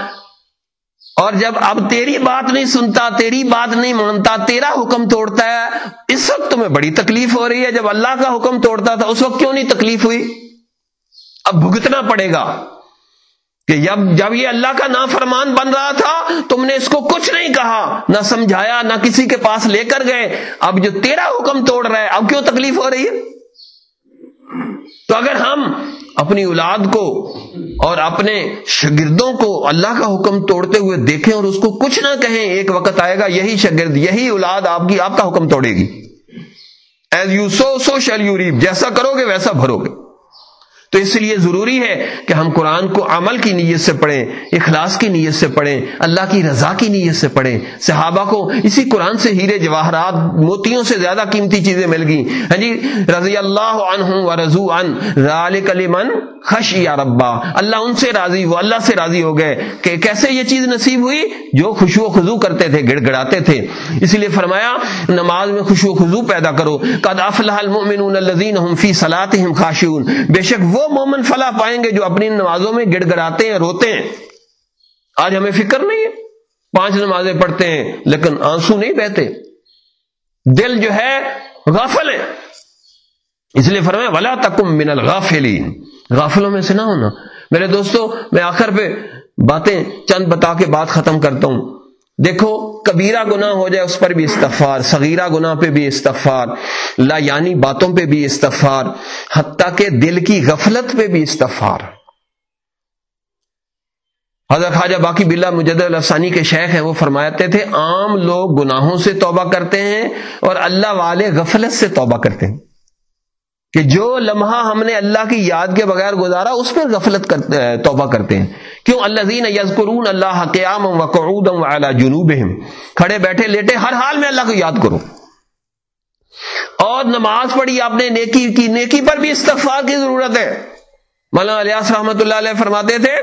اور جب اب تیری بات نہیں سنتا، تیری بات نہیں مانتا، تیرا حکم توڑتا ہے، اس وقت تمہیں بڑی تکلیف ہو رہی ہے۔ جب اللہ کا حکم توڑتا تھا، اس وقت کیوں نہیں تکلیف ہوئی؟ اب بھگتنا پڑے گا کہ جب جب یہ اللہ کا نافرمان بن رہا تھا، تم نے اس کو کچھ نہیں کہا، نہ سمجھایا، نہ کسی کے پاس لے کر گئے۔ اب جو تیرا حکم توڑ رہا ہے، اب کیوں تکلیف ہو رہی ہے؟ تو اگر ہم اپنی اولاد کو اور اپنے شاگردوں کو اللہ کا حکم توڑتے ہوئے دیکھیں اور اس کو کچھ نہ کہیں، ایک وقت آئے گا، یہی شاگرد، یہی اولاد آپ کی، آپ کا حکم توڑے گی۔ As you sow so shall you reap جیسا کرو گے، ویسا بھرو گے۔ تو اس لیے ضروری ہے کہ ہم قرآن کو عمل کی نیت سے پڑھیں، اخلاص کی نیت سے پڑھیں، اللہ کی رضا کی نیت سے پڑھیں۔ صحابہ کو اسی قرآن سے ہیرے جواہرات، موتیوں سے زیادہ قیمتی چیزیں مل گئیں۔ ہاں جی رضی اللہ عنہ و رضو ان کلیمن خش یا ربا۔ اللہ ان سے راضی وہ اللہ سے راضی ہو گئے کہ کیسے یہ چیز نصیب ہوئی؟ جو خوشو و خزو کرتے تھے گڑ گڑاتے تھے۔ اس لیے فرمایا، نماز میں خوشو و خزو پیدا کرو۔ قد افلح المؤمنون الذين هم في صلاتهم خاشعون۔ بے شک وہ مومن فلاح پائیں گے جو اپنی نمازوں میں گڑ گڑاتے ہیں، روتے ہیں۔ آج ہمیں فکر نہیں ہے۔ پانچ نمازیں پڑھتے ہیں، لیکن آنسو نہیں بہتے۔ دل جو ہے، غافل ہے۔ اس لیے فرمایا، ولا تکم من الغافلین غافلوں میں سے نہ ہونا۔ میرے دوستو، میں آخر پہ باتیں چند بتا کے بات ختم کرتا ہوں۔ دیکھو، کبیرہ گنا ہو جائے، اس پر بھی استغفار، صغیرہ گنا پہ بھی استغفار، لا یعنی باتوں پہ بھی استغفار، حتیٰ کہ دل کی غفلت پہ بھی استغفار۔ حضرت خواجہ باقی بلا مجد الفسانی کے شیخ ہیں، وہ فرماتے تھے، عام لوگ گناہوں سے توبہ کرتے ہیں اور اللہ والے غفلت سے توبہ کرتے ہیں۔ کہ جو لمحہ ہم نے اللہ کی یاد کے بغیر گزارا، اس پر غفلت کرتے، توبہ کرتے ہیں۔ کیوں؟ اللہ زین یزکرون اللہ قیام و قعود و اعلیٰ جنوب کھڑے بیٹھے لیٹے، ہر حال میں اللہ کو یاد کرو۔ اور نماز پڑھی آپ نے، نیکی کی، نیکی پر بھی استغفار کی ضرورت ہے۔ مولانا الیاس رحمۃ اللہ علیہ فرماتے تھے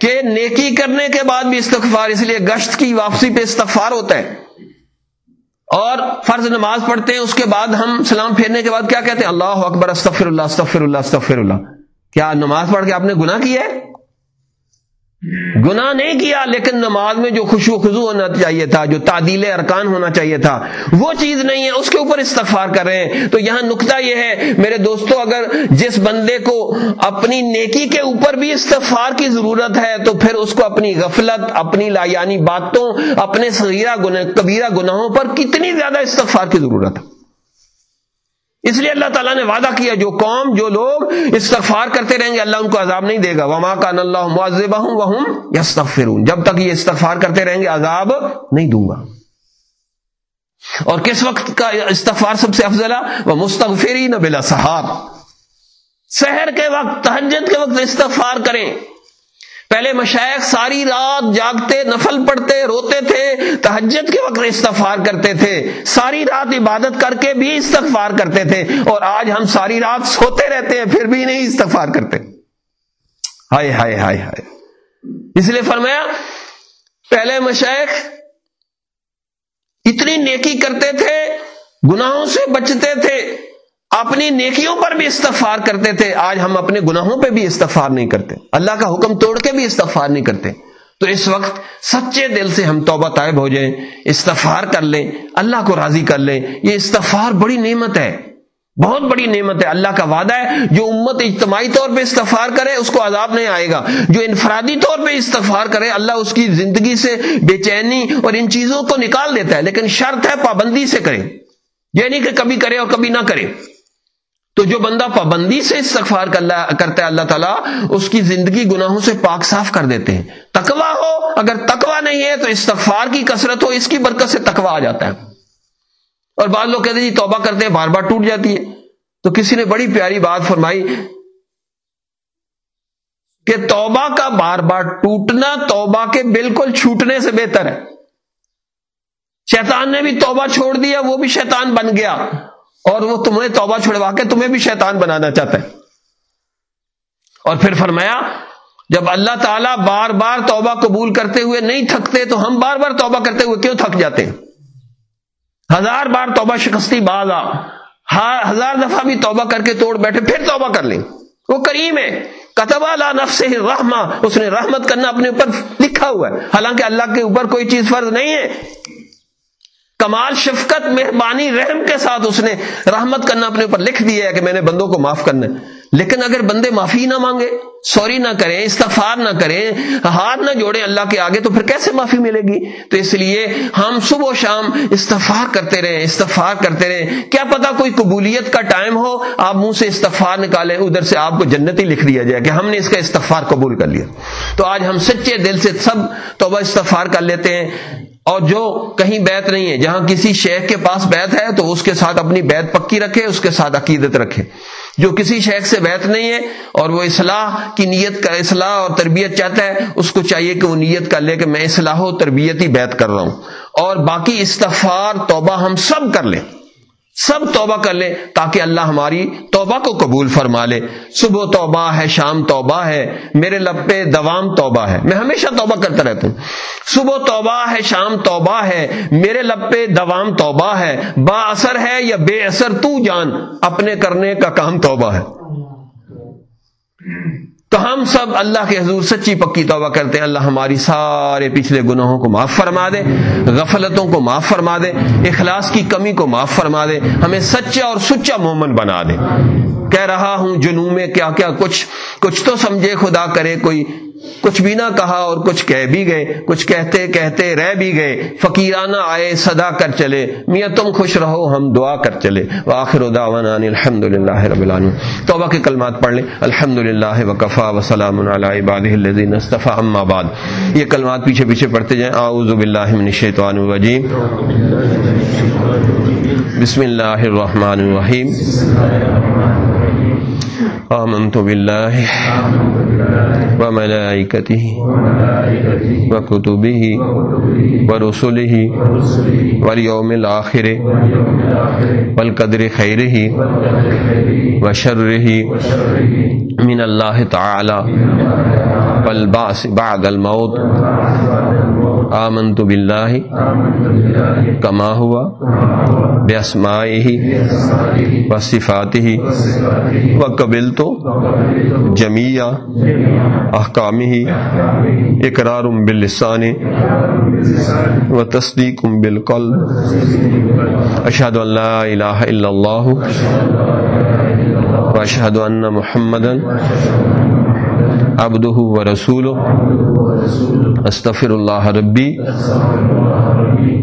کہ نیکی کرنے کے بعد بھی استغفار، اس لیے گشت کی واپسی پہ استغفار ہوتا ہے۔ اور فرض نماز پڑھتے ہیں، اس کے بعد ہم سلام پھیرنے کے بعد کیا کہتے ہیں؟ اللہ اکبر استفر اللہ استفر اللہ استفر اللہ۔ کیا نماز پڑھ کے آپ نے گناہ کیا ہے؟ گناہ نہیں کیا، لیکن نماز میں جو خوشو خزو ہونا چاہیے تھا، جو تعدیل ارکان ہونا چاہیے تھا، وہ چیز نہیں ہے، اس کے اوپر استغفار کر رہے ہیں۔ تو یہاں نقطہ یہ ہے، میرے دوستو، اگر جس بندے کو اپنی نیکی کے اوپر بھی استغفار کی ضرورت ہے، تو پھر اس کو اپنی غفلت، اپنی لایانی باتوں، اپنے صغیرہ گناہ، کبیرہ گناہوں پر کتنی زیادہ استغفار کی ضرورت ہے۔ اس لیے اللہ تعالیٰ نے وعدہ کیا، جو قوم، جو لوگ استغفار کرتے رہیں گے، اللہ ان کو عذاب نہیں دے گا۔ وما کا اللہ معذب ہوں یس جب تک یہ استغفار کرتے رہیں گے، عذاب نہیں دوں گا۔ اور کس وقت کا استغفار سب سے افضل ہے؟ وہ مستغفری نہ بلا صحاب شہر کے وقت تہجد کے وقت استغفار کریں۔ پہلے مشائق ساری رات جاگتے، نفل پڑھتے، روتے تھے، تہجد کے وقت استغفار کرتے تھے، ساری رات عبادت کر کے بھی استغفار کرتے تھے، اور آج ہم ساری رات سوتے رہتے ہیں، پھر بھی نہیں استغفار کرتے۔ ہائے ہائے ہائے ہائے۔ اس لیے فرمایا، پہلے مشائق اتنی نیکی کرتے تھے، گناہوں سے بچتے تھے اپنی نیکیوں پر بھی استغفار کرتے تھے، آج ہم اپنے گناہوں پہ بھی استغفار نہیں کرتے۔ اللہ کا حکم توڑ کے بھی استغفار نہیں کرتے۔ تو اس وقت سچے دل سے ہم توبہ طائب ہو جائیں، استغفار کر لیں، اللہ کو راضی کر لیں۔ یہ استغفار بڑی نعمت ہے۔ بہت بڑی نعمت ہے۔ اللہ کا وعدہ ہے، جو امت اجتماعی طور پہ استغفار کرے، اس کو عذاب نہیں آئے گا۔ جو انفرادی طور پہ استغفار کرے، اللہ اس کی زندگی سے بے چینی اور ان چیزوں کو نکال دیتا ہے، لیکن شرط ہے پابندی سے کرے۔ یہ نہیں کہ کبھی کرے اور کبھی نہ کرے۔ تو جو بندہ پابندی سے استغفار کرتا ہے اللہ تعالیٰ، اس کی زندگی گناہوں سے پاک صاف کر دیتے ہیں۔ تکوا ہو، اگر تکوا نہیں ہے تو استغفار کی کثرت ہو، اس کی برکت سے تکوا آ جاتا ہے۔ اور بعض لوگ کہتے ہیں جی توبہ کرتے ہیں، بار بار ٹوٹ جاتی ہے۔ تو کسی نے بڑی پیاری بات فرمائی کہ توبہ کا بار بار ٹوٹنا توبہ کے بالکل چھوٹنے سے بہتر ہے۔ شیطان نے بھی توبہ چھوڑ دیا، وہ بھی شیطان بن گیا۔ اور وہ تمہیں توبہ چھڑوا کے تمہیں بھی شیطان بنانا چاہتا ہے۔ اور پھر فرمایا، جب اللہ تعالیٰ بار بار توبہ قبول کرتے ہوئے نہیں تھکتے، تو ہم بار بار توبہ کرتے ہوئے کیوں تھک جاتے ہیں؟ ہزار بار توبہ شکستی باز آ ہزار دفعہ بھی توبہ کر کے توڑ بیٹھے، پھر توبہ کر لیں۔ وہ کریم ہے۔ کتبہ لا نفس رحما اس نے رحمت کرنا اپنے اوپر لکھا ہوا ہے۔ حالانکہ اللہ کے اوپر کوئی چیز فرض نہیں ہے۔ کمال، شفقت، مہربانی، رحم کے ساتھ اس نے رحمت کرنا اپنے اوپر لکھ دیا ہے کہ میں نے بندوں کو معاف کرنا ہے۔ لیکن اگر بندے معافی نہ مانگے، سوری نہ کریں استفار نہ کریں، ہاتھ نہ جوڑیں اللہ کے آگے، تو پھر کیسے معافی ملے گی؟ تو اس لیے ہم صبح و شام استفار کرتے رہیں استفار کرتے رہیں۔ کیا پتا کوئی قبولیت کا ٹائم ہو، آپ منہ سے استفار نکالیں، ادھر سے آپ کو جنتی لکھ دیا جائے کہ ہم نے اس کا استفار قبول کر لیا۔ تو آج ہم سچے دل سے سب توبہ استفار کر لیتے ہیں۔ اور جو کہیں بیت نہیں ہے، جہاں کسی شیخ کے پاس بیت ہے، تو اس کے ساتھ اپنی بیت پکی رکھے، اس کے ساتھ عقیدت رکھے۔ جو کسی شیخ سے بیت نہیں ہے اور وہ اصلاح کی نیت کا اصلاح اور تربیت چاہتا ہے، اس کو چاہیے کہ وہ نیت کر لے کہ میں اصلاح و تربیت ہی بیت کر رہا ہوں۔ اور باقی استفار توبہ ہم سب کر لیں۔ سب توبہ کر لیں تاکہ اللہ ہماری توبہ کو قبول فرما لے۔ صبح توبہ ہے، شام توبہ ہے، میرے لب پہ دوام توبہ ہے۔ میں ہمیشہ توبہ کرتا رہتا ہوں۔ صبح توبہ ہے، شام توبہ ہے، میرے لب پہ دوام توبہ ہے۔ با اثر ہے یا بے اثر، تو جان، اپنے کرنے کا کام توبہ ہے۔ تو ہم سب اللہ کے حضور سچی پکی توبہ کرتے ہیں۔ اللہ ہماری سارے پچھلے گناہوں کو معاف فرما دے، غفلتوں کو معاف فرما دے، اخلاص کی کمی کو معاف فرما دے، ہمیں سچا اور سچا مومن بنا دے۔ کہہ رہا ہوں جنو میں کیا کیا، کچھ کچھ تو سمجھے خدا کرے، کوئی کچھ بھی نہ کہا اور کچھ کہہ بھی گئے، کچھ کہتے کہتے رہ بھی گئے۔ فقیرانہ آئے، صدا کر چلے۔ میاں تم خوش رہو، ہم دعا کر چلے۔ وآخر دعوانا الحمد للہ رب العالمین۔ توبہ کے کلمات پڑھ لیں۔ الحمد للہ وکفا وسلام علی عبادہ الذین اصطفى اما بعد۔ یہ کلمات پیچھے پیچھے پڑھتے جائیں۔ اعوذ باللہ من الشیطان الرجیم۔ بسم اللہ الرحمن الرحیم۔ آمنت بالله وملائكته وكتبه ورسله واليوم الآخر والقدر خيره وشره من اللہ تعالی. والبعث بعد الموت. آمنت باللہ کما ہوا. باسمائه وصفاته. وقبلت جميع احکامه. اقرار باللسان وتصدیق بالقلب. اشهد ان لا الہ الا اللہ. واشهد ان محمدا عبده ورسوله استغفر اللہ ربی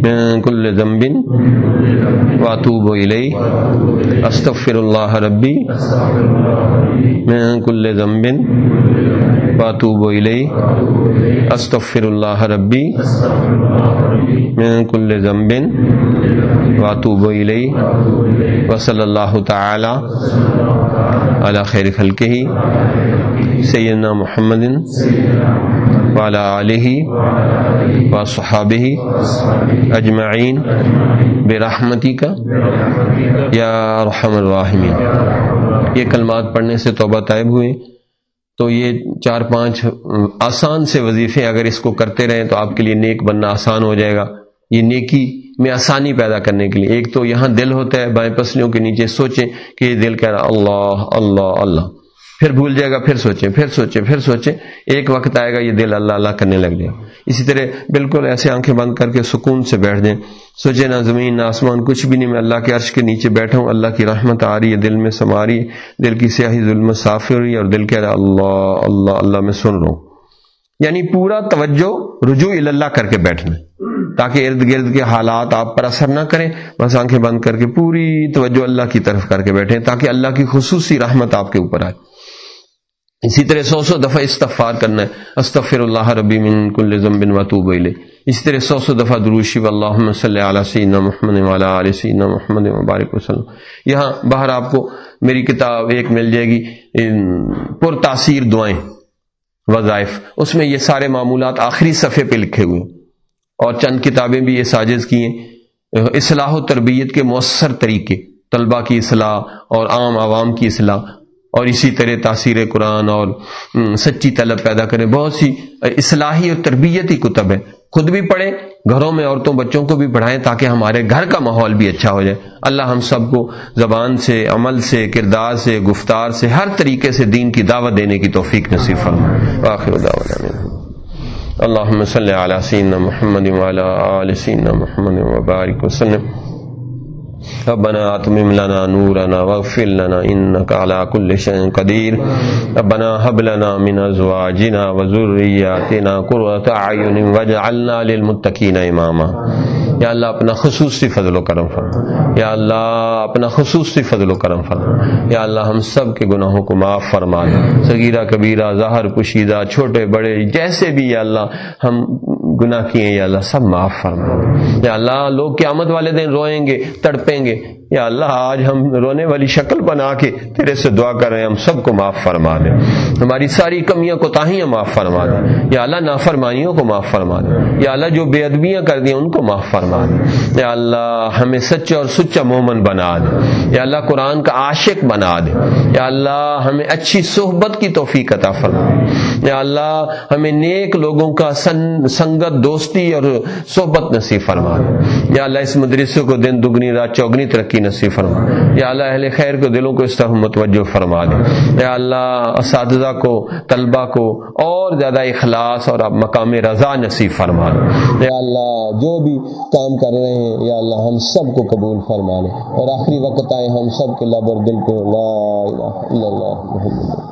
من كل ذنب واتوب الیہ. استغفر اللہ ربی من كل ذنب واتوب الیہ. استغفر اللہ ربی من كل ذنب واتوب الیہ. وصلی اللہ تعالی علی خیر خلقہ. سیدنا محمد وعلى آلہ وصحابہ اجمعین برحمتی کا یا رحم الراحمین۔ یہ کلمات پڑھنے سے توبہ طائب ہوئے۔ تو یہ چار پانچ آسان سے وظیفے اگر اس کو کرتے رہیں تو آپ کے لیے نیک بننا آسان ہو جائے گا۔ یہ نیکی میں آسانی پیدا کرنے کے لیے۔ ایک تو یہاں دل ہوتا ہے، بائیں پسلیوں کے نیچے سوچیں کہ یہ دل کہہ رہا اللہ اللہ اللہ۔ پھر بھول جائے گا، پھر سوچیں پھر سوچیں پھر سوچیں۔ ایک وقت آئے گا، یہ دل اللہ اللہ کرنے لگ جائے۔ اسی طرح بالکل ایسے آنکھیں بند کر کے سکون سے بیٹھ دیں سوچے نہ زمین، نہ آسمان، کچھ بھی نہیں، میں اللہ کے عرش کے نیچے بیٹھا ہوں۔ اللہ کی رحمت آ رہی ہے، دل میں سما رہی ہے دل کی سیاہی ظلم صاف ہو رہی ہے اور دل کہہ رہا اللہ اللہ اللہ، میں سن رہا ہوں۔ یعنی پورا توجہ رجوع اللہ کر کے بیٹھنا، تاکہ ارد گرد کے حالات آپ پر اثر نہ کریں۔ بس آنکھیں بند کر کے پوری توجہ اللہ کی طرف کر کے بیٹھیں، تاکہ اللہ کی خصوصی رحمت آپ کے اوپر آئے۔ اسی طرح سو سو دفعہ استغفار کرنا ہے۔ استغفر اللہ ربی من کل ذنب واتوب الیہ۔ اسی طرح سو سو دفعہ دروشی اللہم صلی علی سیدنا محمد وعلی آل سیدنا محمد مبارک وسلم۔ یہاں باہر آپ کو میری کتاب ایک مل جائے گی۔ پر تاثیر دعائیں، وظائف۔ اس میں یہ سارے معمولات آخری صفحے پہ لکھے ہوئے اور چند کتابیں بھی یہ ساجز کی ہیں۔ اصلاح و تربیت کے مؤثر طریقے طلبہ کی اصلاح اور عام عوام کی اصلاح۔ اور اسی طرح تاثیر قرآن اور سچی طلب پیدا کریں۔ بہت سی اصلاحی اور تربیتی کتب ہے خود بھی پڑھیں، گھروں میں عورتوں، بچوں کو بھی پڑھائیں تاکہ ہمارے گھر کا ماحول بھی اچھا ہو جائے۔ اللہ ہم سب کو زبان سے، عمل سے، کردار سے، گفتار سے، ہر طریقے سے دین کی دعوت دینے کی توفیق نصیب فرمائے۔ آخر اللہم صلی علی سیدنا محمد وعلا آل سیدنا محمد وبارک وسلم۔ ربنا اتمم لنا نورنا واغفر لنا انك على كل شيء قدير. ربنا هب لنا من ازواجنا وذرياتنا قرة اعين واجعلنا للمتقين اماما یا اللہ اپنا خصوصی فضل و کرم فرما. یا اللہ اپنا خصوصی فضل و کرم فرما. یا اللہ ہم سب کے گناہوں کو معاف فرما دے. صغیرہ، کبیرہ، ظاہر، پوشیدہ، چھوٹے، بڑے، جیسے بھی یا اللہ ہم گناہ کیے، یا اللہ سب معاف فرما دے. یا اللہ، لوگ قیامت والے دن روئیں گے، تڑپیں گے۔ یا اللہ، آج ہم رونے والی شکل بنا کے تیرے سے دعا کر رہے ہیں، ہم سب کو معاف فرما دیں ہماری ساری کمیاں کوتاہیاں معاف فرما دیں یا اللہ، نافرمانیوں کو معاف فرما دیں یا اللہ، جو بے ادبیاں کر دیں ان کو معاف فرما دیں یا اللہ، ہمیں سچا اور سچا مومن بنا دے۔ یا اللہ، قرآن کا عاشق بنا دے۔ یا اللہ، ہمیں اچھی صحبت کی توفیق عطا فرما یا اللہ، ہمیں نیک لوگوں کا سنگت، دوستی اور صحبت نصیب فرما دے۔ یا اللہ، اس مدرسے کو دن، دگنی، رات، چوگنی، ترقی نصیب فرما۔ یا اللہ، اہل خیر کے دلوں کو اس طرح متوجہ فرما دے۔ یا اللہ، اساتذہ کو، طلبہ کو اور زیادہ اخلاص اور مقام رضا نصیب فرما دے۔ یا اللہ، جو بھی کام کر رہے ہیں، یا اللہ، ہم سب کو قبول فرما لے۔ اور آخری وقت آئے، ہم سب کے لب اور دل کو لا الہ الا اللہ محمد۔